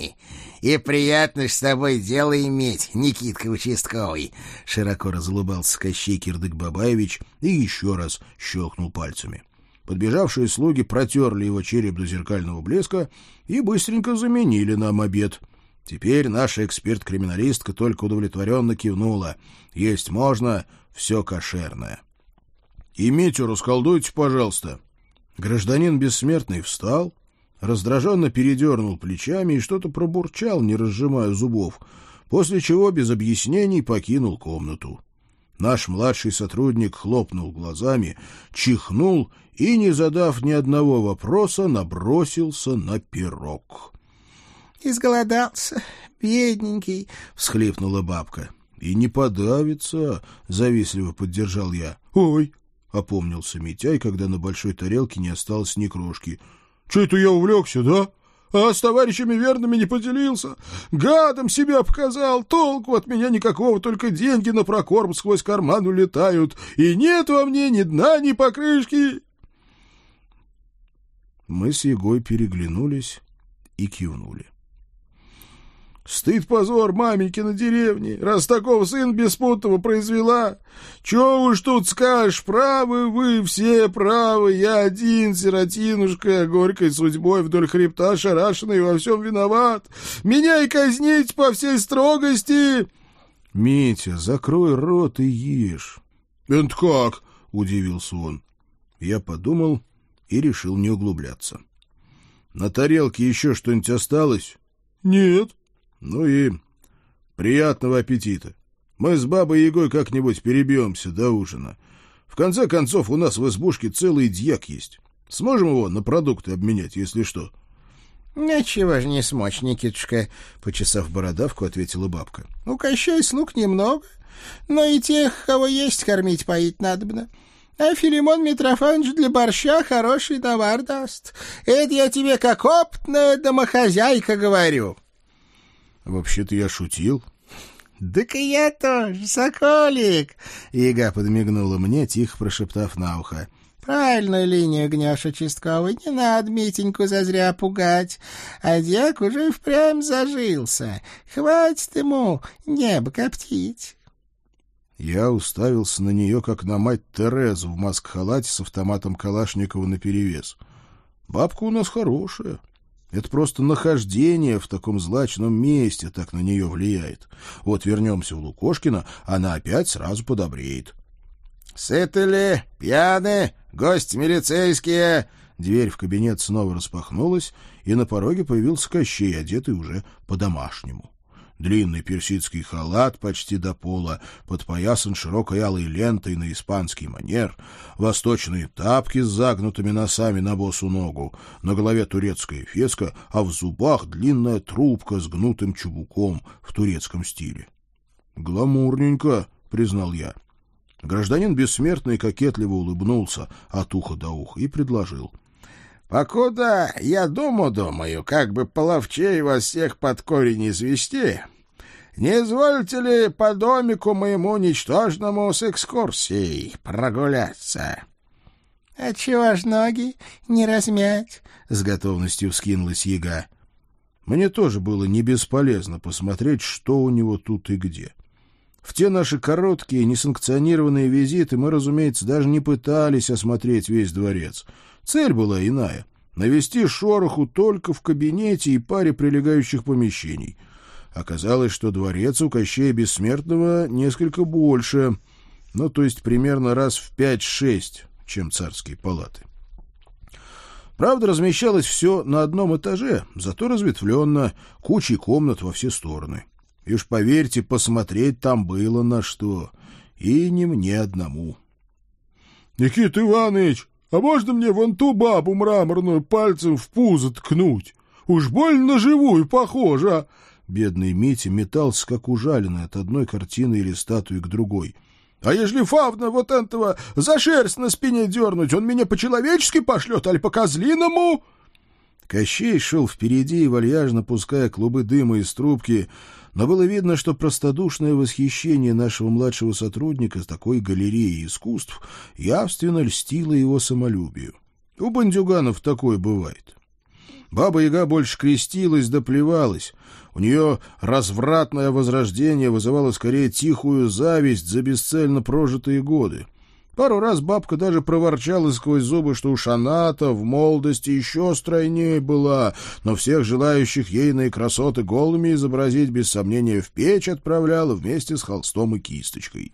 и приятно с тобой дело иметь, Никитка участковый, — широко разулыбался Кощей Кирдык-Бабаевич и еще раз щелкнул пальцами. Подбежавшие слуги протерли его череп до зеркального блеска и быстренько заменили нам обед. Теперь наша эксперт-криминалистка только удовлетворенно кивнула. Есть можно, все кошерное. — И Митю расколдуйте, пожалуйста. Гражданин бессмертный встал, раздраженно передернул плечами и что-то пробурчал, не разжимая зубов, после чего без объяснений покинул комнату. Наш младший сотрудник хлопнул глазами, чихнул и, не задав ни одного вопроса, набросился на пирог. — Изголодался, бедненький, — всхлипнула бабка. — И не подавится, — завистливо поддержал я. — Ой, — опомнился Митяй, когда на большой тарелке не осталось ни крошки. — Че это я увлекся, да? А с товарищами верными не поделился. Гадом себя показал, толку от меня никакого, только деньги на прокорм сквозь карман улетают. И нет во мне ни дна, ни покрышки. Мы с Егой переглянулись и кивнули. Стыд-позор маменьки на деревне, раз такого сын беспутного произвела. Чего уж тут скажешь, правы вы, все правы, я один, сиротинушка, горькой судьбой вдоль хребта шарашенный во всем виноват. Меня и казнить по всей строгости. Митя, закрой рот и ешь. — Это как? — удивился он. Я подумал и решил не углубляться. — На тарелке еще что-нибудь осталось? — Нет. — Ну и приятного аппетита. Мы с бабой Егой как-нибудь перебьемся до ужина. В конце концов, у нас в избушке целый дьяк есть. Сможем его на продукты обменять, если что? — Ничего же не смочь, Никитушка, — почесав бородавку, ответила бабка. — У Кощей слуг немного, но и тех, кого есть, кормить поить надобно. А Филимон Митрофанович для борща хороший товар даст. Это я тебе как опытная домохозяйка говорю. Вообще-то я шутил. «Так и я тоже, соколик!» Яга подмигнула мне, тихо прошептав на ухо. «Правильную линию гнешь, участковый, не надо Митеньку зазря пугать. А дьяк уже впрямь зажился. Хватит ему небо коптить». Я уставился на нее, как на мать Терезу в маск-халате с автоматом Калашникова наперевес. Бабка у нас хорошая. Это просто нахождение в таком злачном месте так на нее влияет. Вот вернемся в Лукошкина, она опять сразу подобреет. — Сыты ли? Пьяны? Гости милицейские? Дверь в кабинет снова распахнулась, и на пороге появился Кощей, одетый уже по-домашнему. Длинный персидский халат почти до пола, подпоясан широкой алой лентой на испанский манер, восточные тапки с загнутыми носами на босу ногу, на голове турецкая феска, а в зубах длинная трубка с гнутым чубуком в турецком стиле. «Гламурненько», — признал я. Гражданин бессмертный кокетливо улыбнулся от уха до уха и предложил —— Покуда я думаю-думаю, как бы половчей вас всех под корень извести, не извольте ли по домику моему ничтожному с экскурсией прогуляться? — А чего ж ноги не размять? — с готовностью вскинулась яга. Мне тоже было не бесполезно посмотреть, что у него тут и где. В те наши короткие, несанкционированные визиты мы, разумеется, даже не пытались осмотреть весь дворец — Цель была иная — навести шороху только в кабинете и паре прилегающих помещений. Оказалось, что дворец у Кощея Бессмертного несколько больше, ну, то есть примерно раз в пять-шесть, чем царские палаты. Правда, размещалось все на одном этаже, зато разветвленно, кучей комнат во все стороны. И уж поверьте, посмотреть там было на что, и не мне одному. — Никита Иванович, а можно мне вон ту бабу мраморную пальцем в пузо ткнуть? Уж больно живую похоже, а!» Бедный Митя метался, как ужаленный, от одной картины или статуи к другой. «А ежели Фавна вот этого за шерсть на спине дернуть, он меня по-человечески пошлет, али по-козлиному?» Кощей шел впереди, вальяжно пуская клубы дыма из трубки, но было видно, что простодушное восхищение нашего младшего сотрудника с такой галереей искусств явственно льстило его самолюбию. У бандюганов такое бывает. Баба-яга больше крестилась да плевалась. У нее развратное возрождение вызывало скорее тихую зависть за бесцельно прожитые годы. Пару раз бабка даже проворчала сквозь зубы, что уж она-то в молодости еще стройнее была, но всех желающих ейные красоты голыми изобразить без сомнения в печь отправляла вместе с холстом и кисточкой.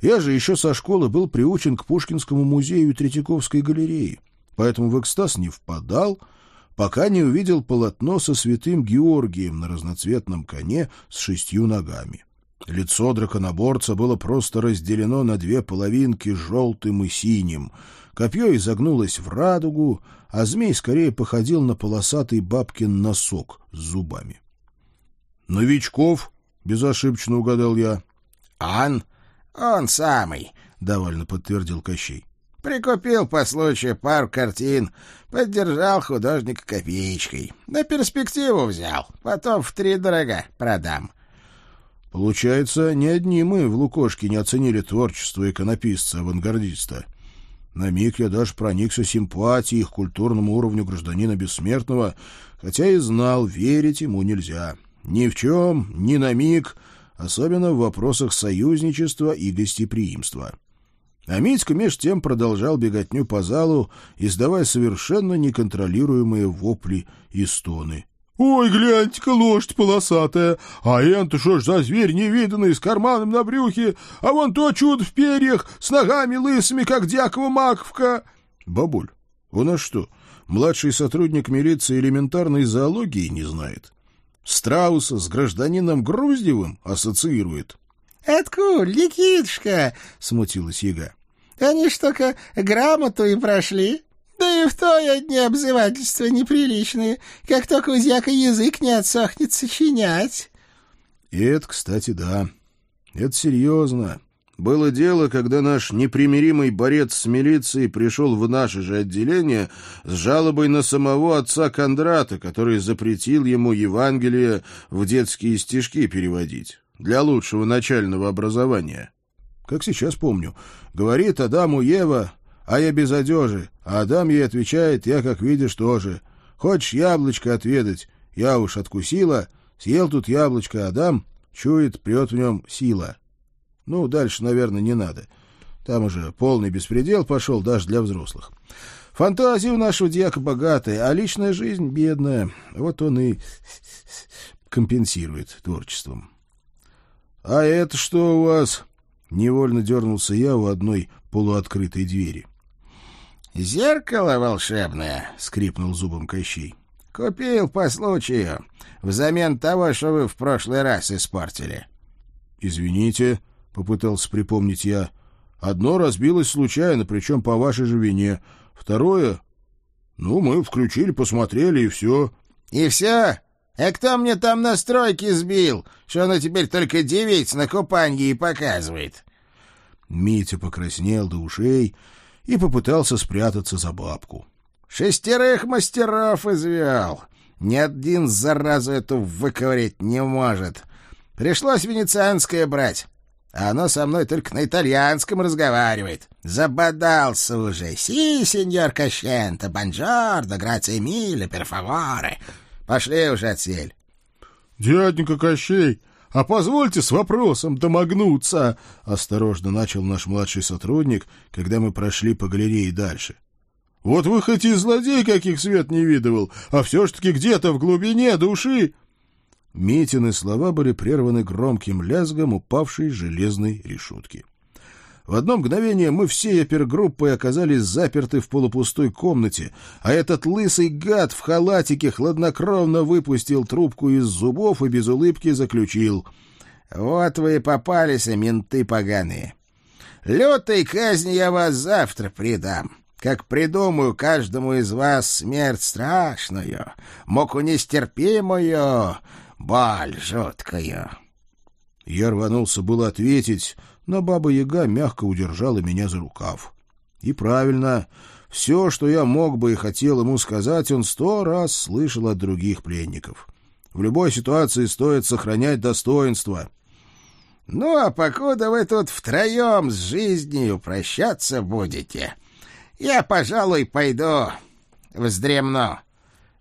Я же еще со школы был приучен к Пушкинскому музею и Третьяковской галерее, поэтому в экстаз не впадал, пока не увидел полотно со святым Георгием на разноцветном коне с шестью ногами. Лицо драконоборца было просто разделено на две половинки желтым и синим. Копье изогнулось в радугу, а змей скорее походил на полосатый бабкин носок с зубами. «Новичков?» — безошибочно угадал я. «Он? Он самый!» — довольно подтвердил Кощей. «Прикупил по случаю пару картин, поддержал художника копеечкой. На перспективу взял, потом в три дорога продам. Получается, не одни мы в Лукошке не оценили творчество иконописца-авангардиста. На миг я даже проникся симпатией к культурному уровню гражданина бессмертного, хотя и знал, верить ему нельзя. Ни в чем, ни на миг, особенно в вопросах союзничества и гостеприимства. А Митька меж тем продолжал беготню по залу, издавая совершенно неконтролируемые вопли и стоны. «Ой, гляньте-ка, лошадь полосатая! А это что ж за зверь невиданный, с карманом на брюхе? А вон то чудо в перьях, с ногами лысыми, как дьякова маковка!» «Бабуль, у нас что, младший сотрудник милиции элементарной зоологии не знает? Страуса с гражданином Груздевым ассоциирует». «Откуль, Никитушка?» — смутилась яга. «Они только грамоту и прошли». Да и в той одни обзывательства неприличные, как только у дьяка язык не отсохнет сочинять. И это, кстати, да. Это серьезно. Было дело, когда наш непримиримый борец с милицией пришел в наше же отделение с жалобой на самого отца Кондрата, который запретил ему Евангелие в детские стишки переводить для лучшего начального образования. Как сейчас помню, говорит Адаму Ева, а я без одежи. А Адам ей отвечает, я, как видишь, тоже. Хочешь яблочко отведать? Я уж откусила, съел тут яблочко, Адам чует, прет в нем сила. Ну, дальше, наверное, не надо. Там уже полный беспредел пошел даже для взрослых. Фантазия у нашего дьяка богатая, а личная жизнь бедная. Вот он и компенсирует творчеством. — А это что у вас? — невольно дернулся я у одной полуоткрытой двери. — «Зеркало волшебное!» — скрипнул зубом Кощей. «Купил по случаю, взамен того, что вы в прошлый раз испортили». «Извините», — попытался припомнить я. «Одно разбилось случайно, причем по вашей же вине. Второе... Ну, мы включили, посмотрели, и все». «И все? А кто мне там настройки сбил, что оно теперь только девиц на купанье и показывает?» Митя покраснел до ушей и попытался спрятаться за бабку. «Шестерых мастеров извел. Ни один, заразу эту, выковырять не может. Пришлось венецианское брать, а оно со мной только на итальянском разговаривает. Забодался уже. Си, сеньор Кащента, бонжорно, грация миле, перфаворе. Пошли уже отсель». «Дяденька Кощей, «А позвольте с вопросом домогнуться», — осторожно начал наш младший сотрудник, когда мы прошли по галерее дальше. «Вот вы хоть и злодей, каких свет не видывал, а все ж таки где-то в глубине души...» Митины слова были прерваны громким лязгом упавшей железной решетки. В одно мгновение мы всей опергруппой оказались заперты в полупустой комнате, а этот лысый гад в халатике хладнокровно выпустил трубку из зубов и без улыбки заключил. «Вот вы и попались, менты поганые. Лютой казни я вас завтра придам. Как придумаю каждому из вас смерть страшную, муку нестерпимую, боль жуткую». Я рванулся было ответить, но Баба-Яга мягко удержала меня за рукав. И правильно, все, что я мог бы и хотел ему сказать, он сто раз слышал от других пленников. В любой ситуации стоит сохранять достоинство. — Ну, а покуда вы тут втроем с жизнью прощаться будете, я, пожалуй, пойду вздремну.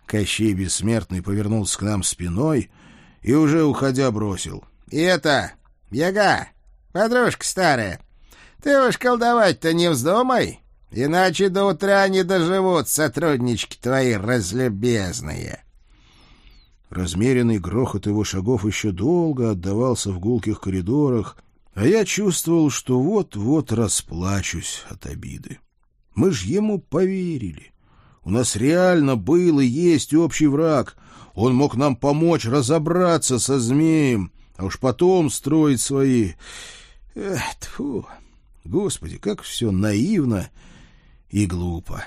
Кощей Бессмертный повернулся к нам спиной и уже уходя бросил. — И это, Яга, подружка старая, ты уж колдовать-то не вздумай, иначе до утра не доживут сотруднички твои разлюбезные. Размеренный грохот его шагов еще долго отдавался в гулких коридорах, а я чувствовал, что вот-вот расплачусь от обиды. Мы ж ему поверили. У нас реально был и есть общий враг. Он мог нам помочь разобраться со змеем, а уж потом строить свои... Эх, тьфу. Господи, как все наивно и глупо.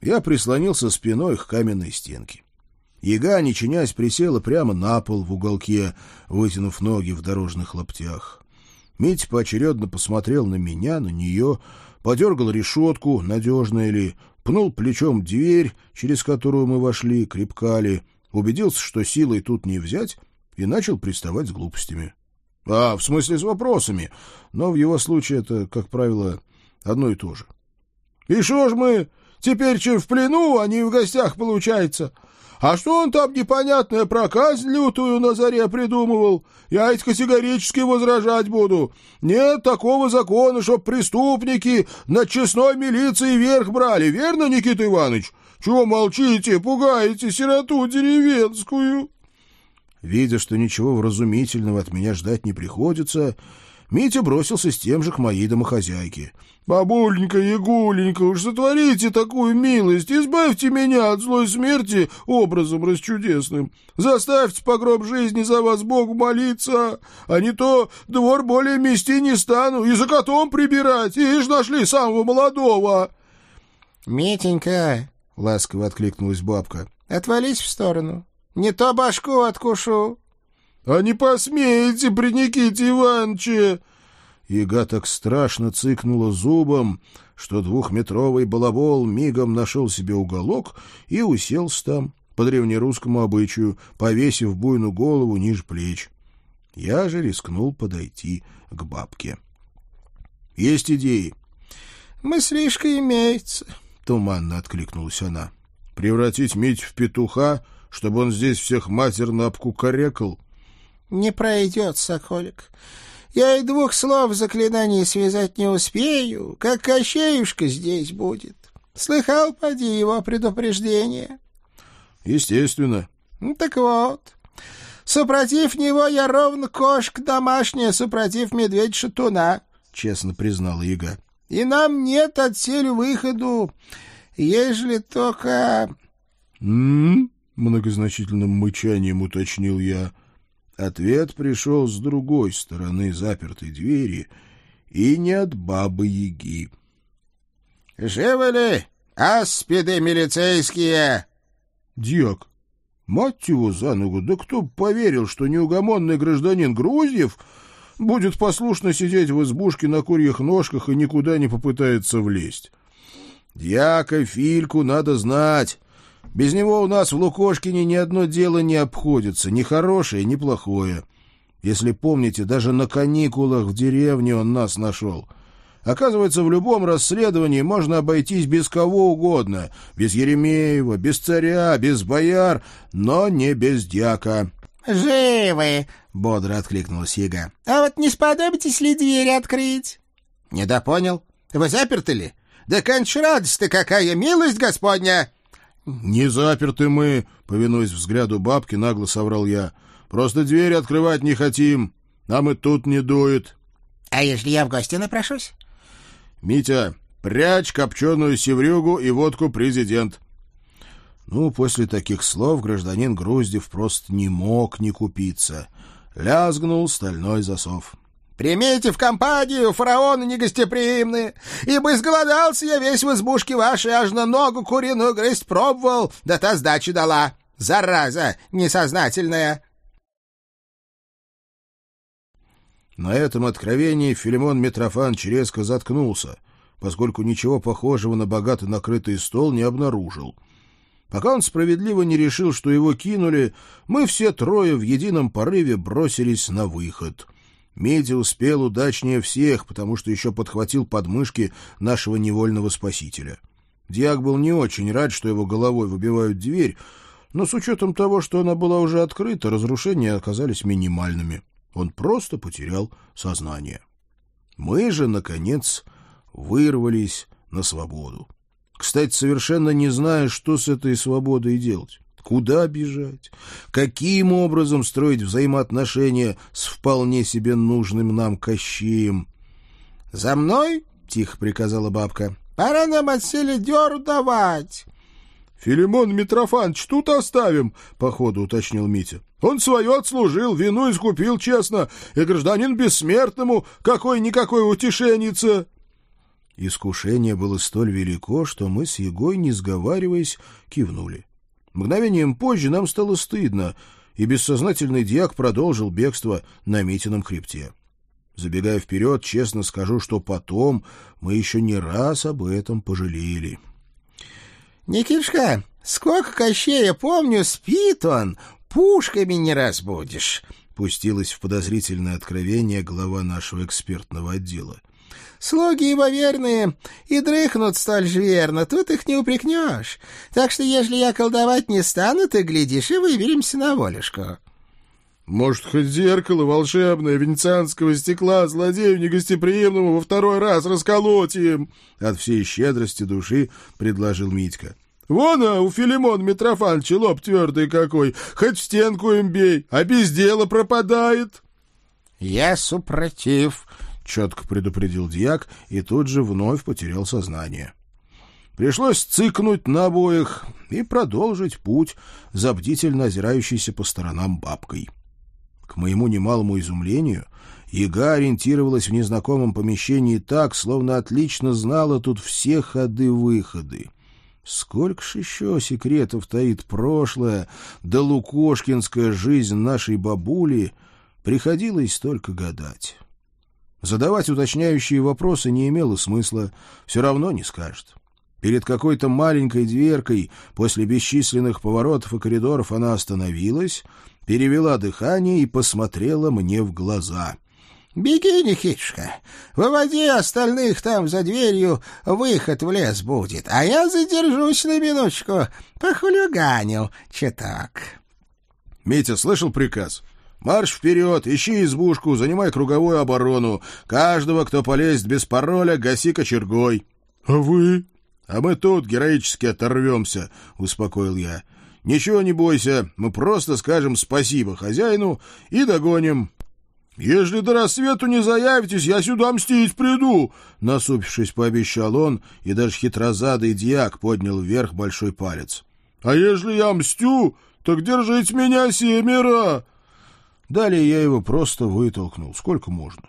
Я прислонился спиной к каменной стенке. Яга, не чинясь, присела прямо на пол в уголке, вытянув ноги в дорожных лаптях. Мить поочередно посмотрел на меня, на нее, подергал решетку, надежная ли, пнул плечом дверь, через которую мы вошли, крепкали, убедился, что силой тут не взять, и начал приставать с глупостями. А, в смысле, с вопросами, но в его случае это, как правило, одно и то же. — И что ж мы Теперь чем в плену, а не в гостях получается. А что он там непонятное проказь лютую на заре придумывал? Я ведь категорически возражать буду. Нет такого закона, чтоб преступники над честной милицией верх брали, верно, Никита Иванович? Чего молчите, пугаете сироту деревенскую?» Видя, что ничего вразумительного от меня ждать не приходится, Митя бросился с тем же к моей домохозяйке — «Бабуленька, Ягуленька, уж затворите такую милость, избавьте меня от злой смерти образом расчудесным. Заставьте по гроб жизни за вас Богу молиться, а не то двор более мести не стану и за котом прибирать, и ж нашли самого молодого». «Митенька», — ласково откликнулась бабка, — «отвались в сторону, не то башку откушу». «А не посмеете при Никите Ивановиче!» Яга так страшно цыкнула зубом, что двухметровый балабол мигом нашел себе уголок и уселся там, по древнерусскому обычаю, повесив буйную голову ниже плеч. Я же рискнул подойти к бабке. — Есть идеи? — Мыслишка имеется, — туманно откликнулась она. — Превратить Мить в петуха, чтобы он здесь всех матерно обкукарекал? — Не пройдет, Соколик. Я и двух слов заклинаний связать не успею, как Кощеюшка здесь будет. Слыхал, поди, его предупреждение? — Естественно. Ну, — Так вот, супротив него я ровно кошка домашняя, супротив медведь-шатуна, — честно признала яга. — И нам нет отсель выходу, ежели только... «М-м-м», — многозначительным мычанием уточнил я. Ответ пришел с другой стороны запертой двери и не от бабы-яги. — Живы ли аспиды милицейские? — Дьяк, мать его за ногу, да кто поверил, что неугомонный гражданин Грузьев будет послушно сидеть в избушке на курьих ножках и никуда не попытается влезть? Дьяка Фильку надо знать. Без него у нас в Лукошкине ни одно дело не обходится, ни хорошее, ни плохое. Если помните, даже на каникулах в деревне он нас нашел. Оказывается, в любом расследовании можно обойтись без кого угодно. Без Еремеева, без царя, без бояр, но не без дьяка. «Живы!» — бодро откликнулась Яга. «А вот не сподобитесь ли двери открыть?» «Недопонял. Вы заперты ли? Да, конч радость-то какая, милость господня!» «Не заперты мы», — повинуясь взгляду бабки, нагло соврал я. «Просто двери открывать не хотим. Нам и тут не дует». «А если я в гости напрошусь?» «Митя, прячь копченую севрюгу и водку президент». Ну, после таких слов гражданин Груздев просто не мог не купиться. Лязгнул стальной засов. Примите в компанию, фараоны негостеприимные, ибо изголодался я весь в избушке вашей, аж на ногу куриную грызть пробовал, да та сдачи дала. Зараза несознательная!» На этом откровении Филимон Митрофанович резко заткнулся, поскольку ничего похожего на богато накрытый стол не обнаружил. Пока он справедливо не решил, что его кинули, мы все трое в едином порыве бросились на выход. Меди успел удачнее всех, потому что еще подхватил подмышки нашего невольного спасителя. Диак был не очень рад, что его головой выбивают дверь, но с учетом того, что она была уже открыта, разрушения оказались минимальными. Он просто потерял сознание. Мы же, наконец, вырвались на свободу. Кстати, совершенно не зная, что с этой свободой делать. Куда бежать? Каким образом строить взаимоотношения с вполне себе нужным нам Кощеем? — За мной, — тихо приказала бабка, — пора нам отселе дёру давать. — Филимон Митрофанович тут оставим, — походу уточнил Митя. — Он свое отслужил, вину искупил честно, и гражданин бессмертному какой-никакой утешенница. Искушение было столь велико, что мы с Егой, не сговариваясь, кивнули. Мгновением позже нам стало стыдно, и бессознательный дьяк продолжил бегство на Митином хребте. Забегая вперед, честно скажу, что потом мы еще не раз об этом пожалели. — Никишка, сколько Кощея помню, спит он, пушками не разбудишь, — пустилась в подозрительное откровение глава нашего экспертного отдела. — Слуги его верные и дрыхнут столь же верно, тут их не упрекнешь. Так что, ежели я колдовать не стану, ты глядишь и выберемся на волюшку». «Может, хоть зеркало волшебное венецианского стекла злодею негостеприимному во второй раз расколотим?» От всей щедрости души предложил Митька. «Вон, а, у Филимона Митрофановича лоб твердый какой, хоть в стенку им бей, а без дела пропадает». «Я супротив», — четко предупредил дьяк и тут же вновь потерял сознание. Пришлось цикнуть на обоих и продолжить путь за бдительно озирающейся по сторонам бабкой. К моему немалому изумлению, яга ориентировалась в незнакомом помещении так, словно отлично знала тут все ходы-выходы. Сколько ж еще секретов таит прошлое, да лукошкинская жизнь нашей бабули, приходилось только гадать. Задавать уточняющие вопросы не имело смысла, все равно не скажет. Перед какой-то маленькой дверкой после бесчисленных поворотов и коридоров она остановилась, перевела дыхание и посмотрела мне в глаза. — Беги, Никитушка, выводи остальных там за дверью, выход в лес будет, а я задержусь на минуточку, похулиганил чуток. — Митя, слышал приказ? Марш вперед, ищи избушку, занимай круговую оборону. Каждого, кто полезет без пароля, гаси кочергой. — А вы? — А мы тут героически оторвемся, — успокоил я. — Ничего не бойся, мы просто скажем спасибо хозяину и догоним. — Если до рассвету не заявитесь, я сюда мстить приду, — насупившись, пообещал он, и даже хитрозадый дьяк поднял вверх большой палец. — А если я мстю, так держите меня семеро! Далее я его просто вытолкнул. Сколько можно?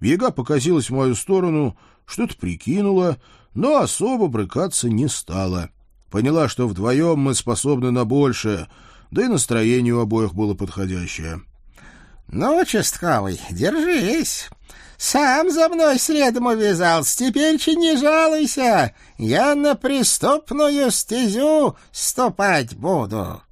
Яга покосилась в мою сторону, что-то прикинула, но особо брыкаться не стала. Поняла, что вдвоем мы способны на большее, да и настроение у обоих было подходящее. — Ну, участковый, держись. Сам за мной следом увязался, теперь че не жалуйся. Я на преступную стезю ступать буду.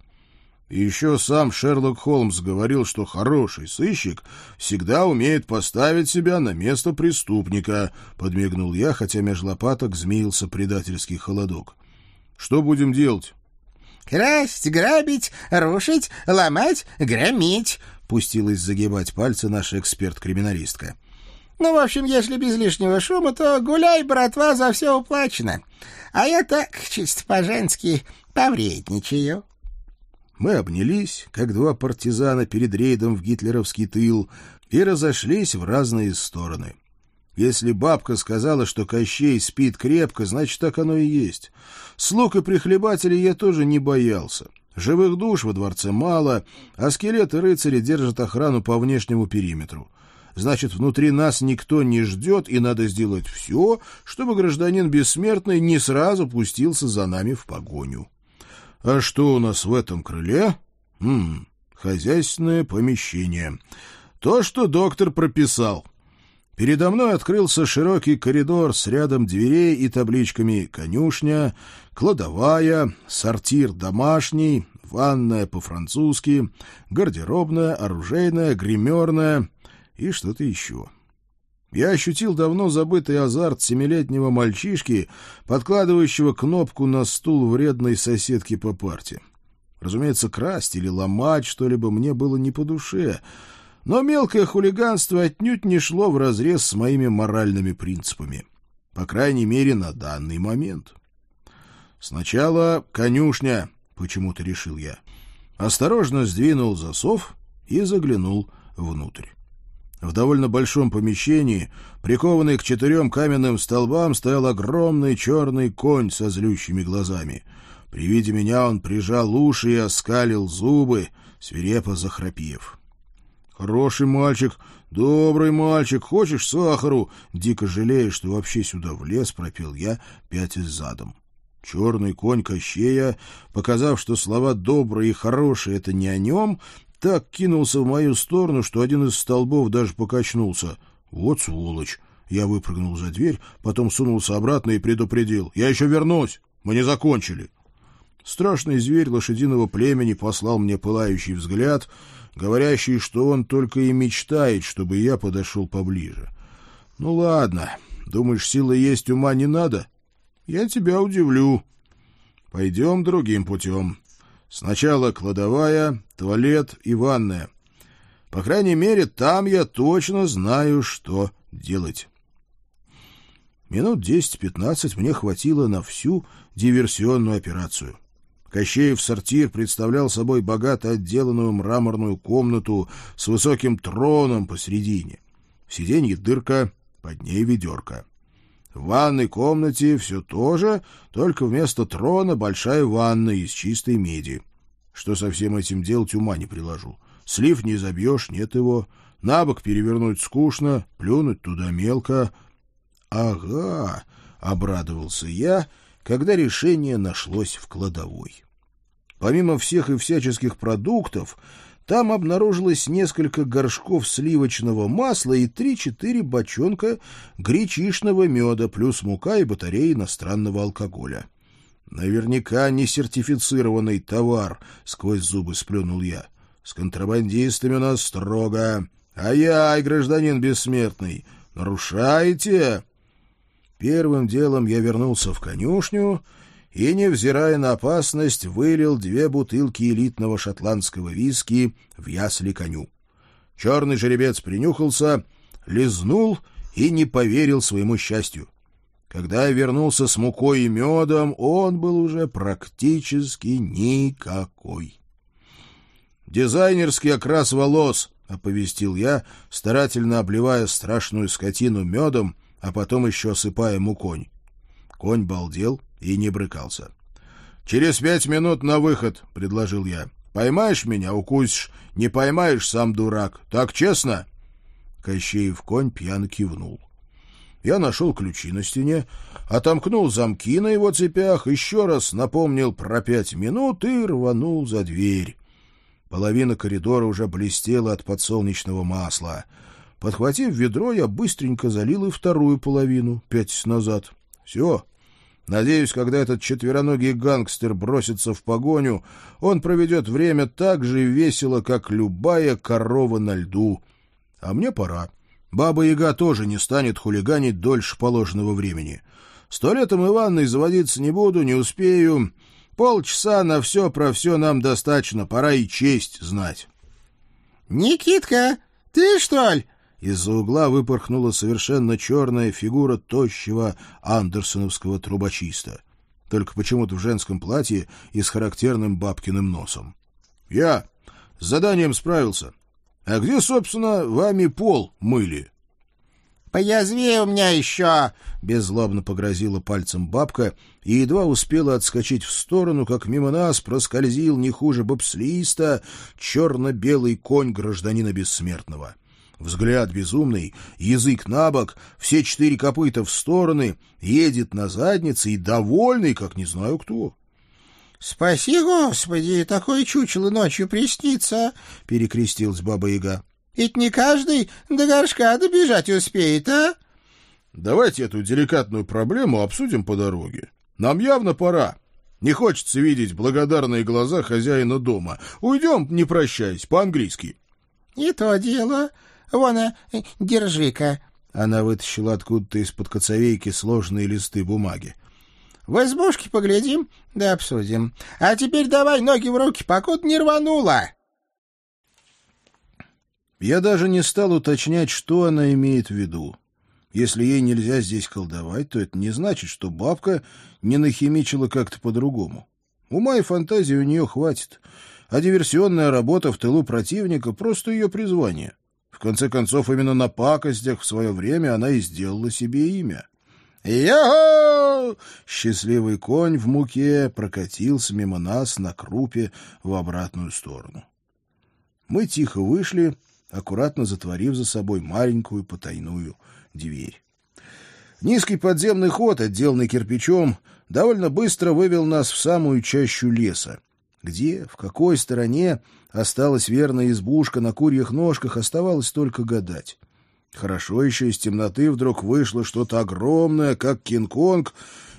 Еще сам Шерлок Холмс говорил, что хороший сыщик всегда умеет поставить себя на место преступника, — подмигнул я, хотя меж лопаток змеился предательский холодок. — Что будем делать? — Красть, грабить, рушить, ломать, громить, — пустилась загибать пальцы наша эксперт-криминалистка. — Ну, в общем, если без лишнего шума, то гуляй, братва, за все уплачено. А я так, чисто по-женски, повредничаю. Мы обнялись, как два партизана перед рейдом в гитлеровский тыл, и разошлись в разные стороны. Если бабка сказала, что Кощей спит крепко, значит, так оно и есть. Слуг и прихлебателей я тоже не боялся. Живых душ во дворце мало, а скелеты рыцари держат охрану по внешнему периметру. Значит, внутри нас никто не ждет, и надо сделать все, чтобы гражданин бессмертный не сразу пустился за нами в погоню. А что у нас в этом крыле? Хм, хозяйственное помещение. То, что доктор прописал. Передо мной открылся широкий коридор с рядом дверей и табличками «Конюшня», «Кладовая», «Сортир домашний», «Ванная по-французски», «Гардеробная», «Оружейная», «Гримерная» и что-то еще. Я ощутил давно забытый азарт семилетнего мальчишки, подкладывающего кнопку на стул вредной соседки по парте. Разумеется, красть или ломать что-либо мне было не по душе, но мелкое хулиганство отнюдь не шло вразрез с моими моральными принципами. По крайней мере, на данный момент. Сначала конюшня, почему-то решил я. Осторожно сдвинул засов и заглянул внутрь. В довольно большом помещении, прикованный к четырем каменным столбам, стоял огромный черный конь со злющими глазами. При виде меня он прижал уши и оскалил зубы, свирепо захрапев. «Хороший мальчик, добрый мальчик, хочешь сахару?» Дико жалея, что вообще сюда влез, пропел я, пятясь задом. Черный конь Кощея, показав, что слова «добрый» и «хороший» — это не о нем, так кинулся в мою сторону, что один из столбов даже покачнулся. Вот сволочь! Я выпрыгнул за дверь, потом сунулся обратно и предупредил. «Я еще вернусь! Мы не закончили!» Страшный зверь лошадиного племени послал мне пылающий взгляд, говорящий, что он только и мечтает, чтобы я подошел поближе. «Ну ладно, думаешь, силы есть, ума не надо? Я тебя удивлю. Пойдем другим путем. Сначала кладовая, туалет и ванная. По крайней мере, там я точно знаю, что делать. Минут десять-пятнадцать мне хватило на всю диверсионную операцию. Кощеев сортир представлял собой богато отделанную мраморную комнату с высоким троном посредине. В сиденье дырка, под ней ведерко. В ванной комнате все то же, только вместо трона большая ванна из чистой меди. Что со всем этим делать, ума не приложу. Слив не забьешь, нет его. На бок перевернуть скучно, плюнуть туда мелко. «Ага», — обрадовался я, когда решение нашлось в кладовой. Помимо всех и всяческих продуктов, там обнаружилось несколько горшков сливочного масла и три-четыре бочонка гречишного меда, плюс мука и батареи иностранного алкоголя. «Наверняка не сертифицированный товар», — сквозь зубы сплюнул я. «С контрабандистами у нас строго. Ай-яй, гражданин бессмертный, нарушаете?» Первым делом я вернулся в конюшню и, невзирая на опасность, вылил две бутылки элитного шотландского виски в ясли коню. Черный жеребец принюхался, лизнул и не поверил своему счастью. Когда я вернулся с мукой и медом, он был уже практически никакой. «Дизайнерский окрас волос», — оповестил я, старательно обливая страшную скотину медом, а потом еще осыпая муконь. Конь балдел и не брыкался. «Через пять минут на выход», — предложил я. «Поймаешь меня — укусишь, не поймаешь — сам дурак. Так честно?» Кощеев конь пьяно кивнул. Я нашел ключи на стене, отомкнул замки на его цепях, еще раз напомнил про пять минут и рванул за дверь. Половина коридора уже блестела от подсолнечного масла. Подхватив ведро, я быстренько залил и вторую половину, пять назад. Все, Надеюсь, когда этот четвероногий гангстер бросится в погоню, он проведет время так же весело, как любая корова на льду. А мне пора. Баба-яга тоже не станет хулиганить дольше положенного времени. С туалетом и ванной заводиться не буду, не успею. Полчаса на все про все нам достаточно, пора и честь знать. — Никитка, ты что ли? Из-за угла выпорхнула совершенно черная фигура тощего андерсоновского трубочиста. Только почему-то в женском платье и с характерным бабкиным носом. — Я с заданием справился. А где, собственно, вами пол мыли? — Поязви у меня еще! — беззлобно погрозила пальцем бабка и едва успела отскочить в сторону, как мимо нас проскользил не хуже бобслиста черно-белый конь гражданина бессмертного. — Взгляд безумный, язык на бок, все четыре копыта в стороны, едет на заднице и довольный, как не знаю кто. — Спаси, Господи, такое чучело ночью приснится, — перекрестилась Баба-Яга. — Ведь не каждый до горшка добежать успеет, а? Давайте эту деликатную проблему обсудим по дороге. Нам явно пора. Не хочется видеть благодарные глаза хозяина дома. Уйдем, не прощаясь, по-английски. — И то дело. Вон, а, держи-ка. Она вытащила откуда-то из-под коцовейки сложные листы бумаги. — В избушке поглядим, да обсудим. А теперь давай ноги в руки, покуда не рванула. Я даже не стал уточнять, что она имеет в виду. Если ей нельзя здесь колдовать, то это не значит, что бабка не нахимичила как-то по-другому. Ума и фантазии у нее хватит, а диверсионная работа в тылу противника — просто ее призвание. В конце концов, именно на пакостях в свое время она и сделала себе имя. «Я-хо!» Счастливый конь в муке прокатился мимо нас на крупе в обратную сторону. Мы тихо вышли, аккуратно затворив за собой маленькую потайную дверь. Низкий подземный ход, отделанный кирпичом, довольно быстро вывел нас в самую чащу леса. Где, в какой стороне осталась верная избушка на курьих ножках, оставалось только гадать. Хорошо еще из темноты вдруг вышло что-то огромное, как Кинг-Конг,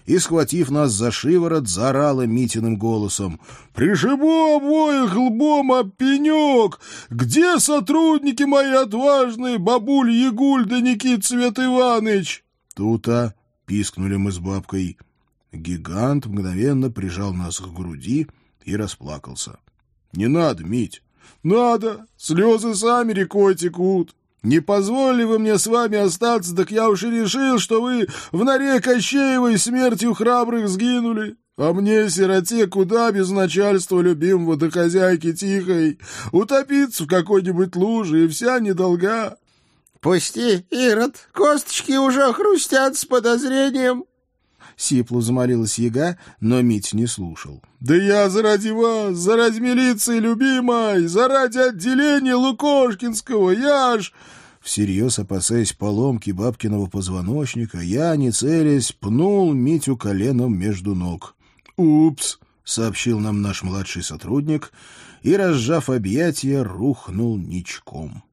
и, схватив нас за шиворот, заорала Митиным голосом. «Пришибу обоих лбом об пенек! Где сотрудники мои отважные, бабуль Ягуль да Никит Свет Иваныч?» «Тут-то!» — пискнули мы с бабкой. Гигант мгновенно прижал нас к груди и расплакался. «Не надо, Мить!» «Надо! Слезы сами рекой текут!» Не позволили вы мне с вами остаться, так я уж и решил, что вы в норе Кощеевой смертью храбрых сгинули. А мне, сироте, куда без начальства любимого до хозяйки тихой, утопиться в какой-нибудь луже, и вся недолга. — Пусти, Ирод, косточки уже хрустят с подозрением. Сиплу замолилась яга, но Мить не слушал. — Да я заради вас, заради милиции любимой, заради отделения Лукошкинского, я ж... Всерьез опасаясь поломки бабкиного позвоночника, я, не целясь, пнул Митю коленом между ног. «Упс!» — сообщил нам наш младший сотрудник и, разжав объятия, рухнул ничком. —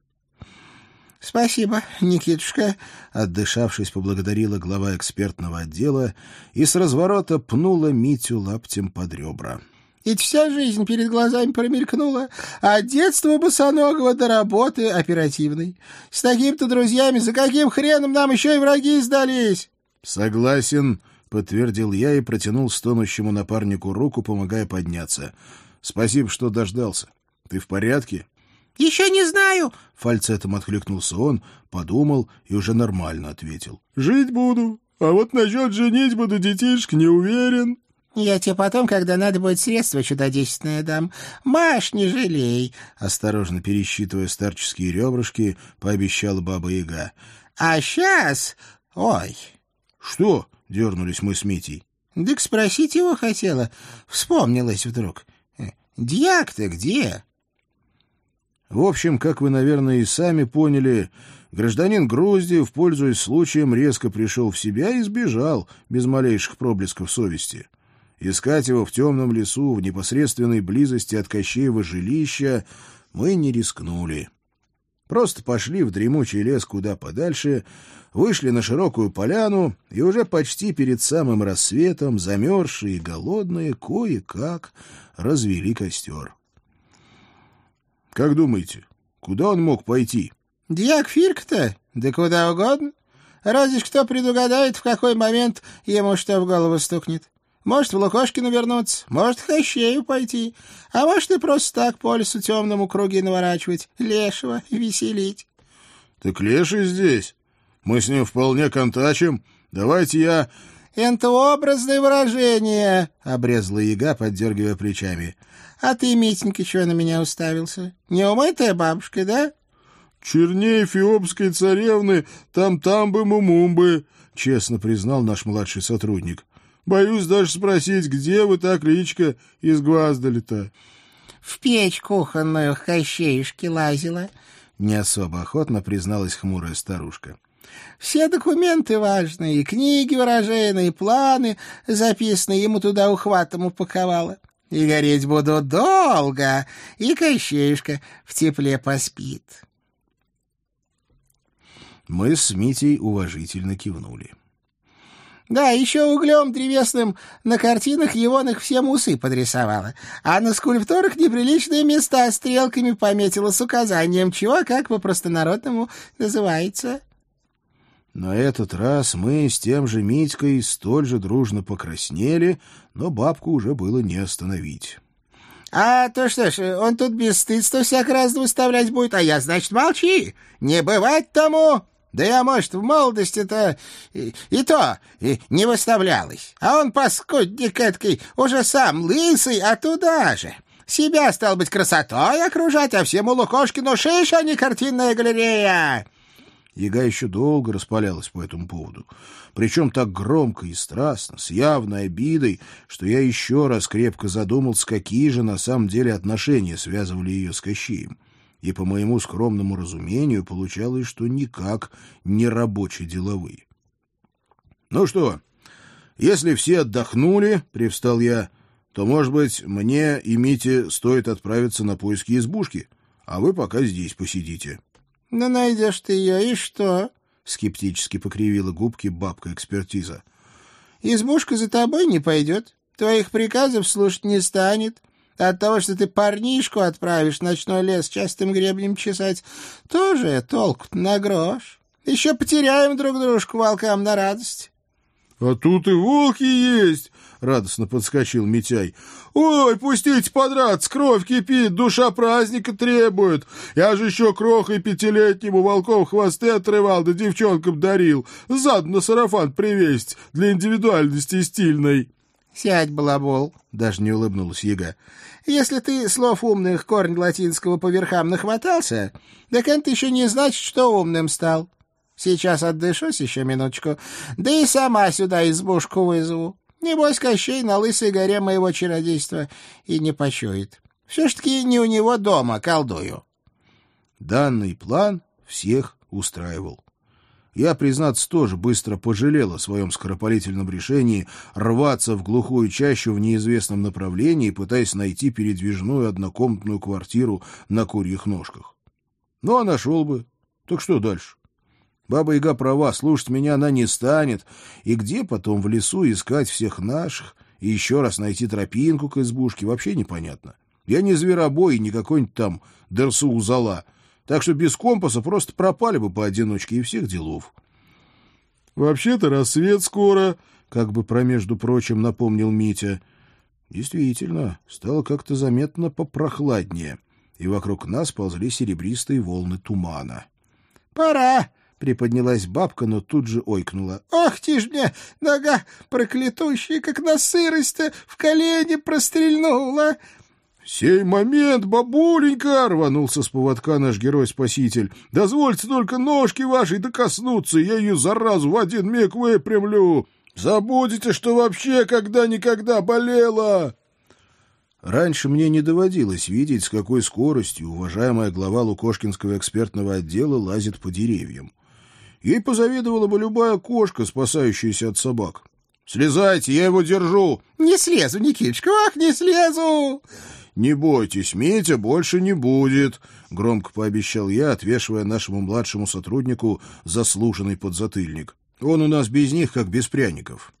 Спасибо, Никитушка, — отдышавшись, поблагодарила глава экспертного отдела и с разворота пнула Митю лаптем под ребра. — Ведь вся жизнь перед глазами промелькнула, а детство босоногого до работы оперативной. С такими-то друзьями за каким хреном нам еще и враги сдались? — Согласен, — подтвердил я и протянул стонущему напарнику руку, помогая подняться. — Спасибо, что дождался. Ты в порядке? — «Еще не знаю!» — фальцетом откликнулся он, подумал и уже нормально ответил. «Жить буду, а вот насчет женить буду детишек не уверен». «Я тебе потом, когда надо будет средства чудодейственное дам. Маш, не жалей!» Осторожно пересчитывая старческие ребрышки, пообещала баба-яга. «А сейчас... Ой!» «Что?» — дернулись мы с Митей. «Дык спросить его хотела. Вспомнилась вдруг. «Э, Дьяк-то где?» В общем, как вы, наверное, и сами поняли, гражданин Груздев, пользуясь случаем, резко пришел в себя и сбежал, без малейших проблесков совести. Искать его в темном лесу, в непосредственной близости от Кощеева жилища, мы не рискнули. Просто пошли в дремучий лес куда подальше, вышли на широкую поляну и уже почти перед самым рассветом, замерзшие и голодные, кое-как развели костер. Как думаете, куда он мог пойти? — Дьяк Фирк-то? Да куда угодно. Разве кто предугадает, в какой момент ему что в голову стукнет. Может, в Лукошкину вернуться, может, к Хощею пойти, а может, и просто так по лесу темному круги наворачивать, лешего веселить. — Так леший здесь. Мы с ним вполне контачим. Давайте я... — Это образное выражение, — обрезала яга, поддергивая плечами. А ты, Митенька, чего на меня уставился? Не умытая бабушка, да? — Черней эфиопской царевны там-там-бы-мумумбы, — честно признал наш младший сотрудник. — Боюсь даже спросить, где вы так личка изгваздали-то? — В печь кухонную в Кощеюшке лазила, — не особо охотно призналась хмурая старушка. — Все документы важные, книги выражения, планы записанные ему туда ухватом упаковала и гореть буду долго, и Кощеюшка в тепле поспит. Мы с Митей уважительно кивнули. Да, еще углем древесным на картинах Егоных всем усы подрисовала, а на скульптурах неприличные места стрелками пометила с указанием, чего как по-простонародному называется. На этот раз мы с тем же Митькой столь же дружно покраснели, но бабку уже было не остановить. — А то что ж, он тут без стыдства всяк раз выставлять будет, а я, значит, молчи. Не бывать тому. Да я, может, в молодости-то и, и то и не выставлялась. А он, паскудник эткий, уже сам лысый, а туда же. Себя, стал быть, красотой окружать, а всему Лукошкину шиш, а не картинная галерея. Яга еще долго распалялась по этому поводу. Причем так громко и страстно, с явной обидой, что я еще раз крепко задумался, какие же на самом деле отношения связывали ее с Кощеем и, по моему скромному разумению, получалось, что никак не рабоче-деловые. — Ну что, если все отдохнули, — привстал я, — то, может быть, мне и Мите стоит отправиться на поиски избушки, а вы пока здесь посидите. — Ну, найдешь ты ее, и что? — скептически покривила губки бабка-экспертиза. — Избушка за тобой не пойдет, твоих приказов слушать не станет, от того, что ты парнишку отправишь в ночной лес частым гребнем чесать, тоже толк на грош. Еще потеряем друг дружку волкам на радость. — А тут и волки есть! — радостно подскочил Митяй. — Ой, пустите подраться, кровь кипит, душа праздника требует. Я же еще крохой пятилетнему волков хвосты отрывал, да девчонкам дарил. Зад на сарафан привезть для индивидуальности стильной. — Сядь, балабол, — даже не улыбнулась яга. Если ты слов умных корень латинского по верхам нахватался, так это еще не значит, что умным стал. Сейчас отдышусь еще минуточку, да и сама сюда избушку вызову. Небось, Кощей на лысой горе моего чародейства и не почует. Все ж таки не у него дома колдую. Данный план всех устраивал. Я, признаться, тоже быстро пожалел о своем скоропалительном решении рваться в глухую чащу в неизвестном направлении, пытаясь найти передвижную однокомнатную квартиру на курьих ножках. Ну, а нашел бы. Так что дальше? Баба-яга права, слушать меня она не станет. И где потом в лесу искать всех наших и еще раз найти тропинку к избушке, вообще непонятно. Я не зверобой и не какой-нибудь там Дерсу-Узала — так что без компаса просто пропали бы поодиночке и всех делов. «Вообще-то рассвет скоро», — как бы промежду прочим напомнил Митя. Действительно, стало как-то заметно попрохладнее, и вокруг нас ползли серебристые волны тумана. «Пора!» — приподнялась бабка, но тут же ойкнула. «Ох ты ж мне, нога проклятущая, как на сырость в колени прострельнула!» «Сей момент, бабуленька!» — рванулся с поводка наш герой-спаситель. «Дозвольте только ножки вашей докоснуться, я ее заразу в один миг выпрямлю! Забудете, что вообще когда-никогда болела!» Раньше мне не доводилось видеть, с какой скоростью уважаемая глава Лукошкинского экспертного отдела лазит по деревьям. Ей позавидовала бы любая кошка, спасающаяся от собак. «Слезайте, я его держу!» «Не слезу, Никиточка, ах, не слезу!» «Не бойтесь, Митя больше не будет», — громко пообещал я, отвешивая нашему младшему сотруднику заслуженный подзатыльник. «Он у нас без них, как без пряников».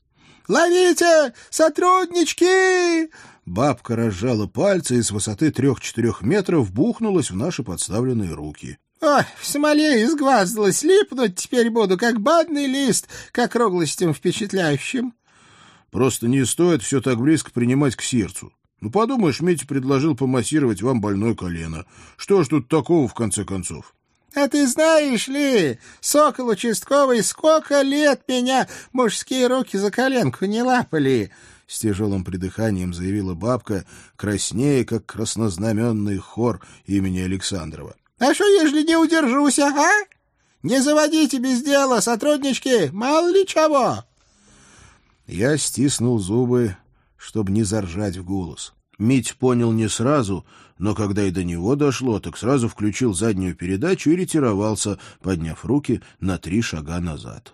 «Ловите, сотруднички!» Бабка разжала пальцы и с высоты трех-четырех метров бухнулась в наши подставленные руки. «Ой, в смоле изгваздалась, липнуть теперь буду, как бадный лист, как роглостем впечатляющим». «Просто не стоит все так близко принимать к сердцу. Ну, подумаешь, Митя предложил помассировать вам больное колено. Что ж тут такого, в конце концов? — А ты знаешь ли, сокол участковый, сколько лет меня мужские руки за коленку не лапали? — с тяжелым придыханием заявила бабка, краснее, как краснознаменный хор имени Александрова. — А что, ежели не удержусь, ага? Не заводите без дела, сотруднички, мало ли чего. Я стиснул зубы, чтобы не заржать в голос. Мить понял не сразу, но когда и до него дошло, так сразу включил заднюю передачу и ретировался, подняв руки на три шага назад.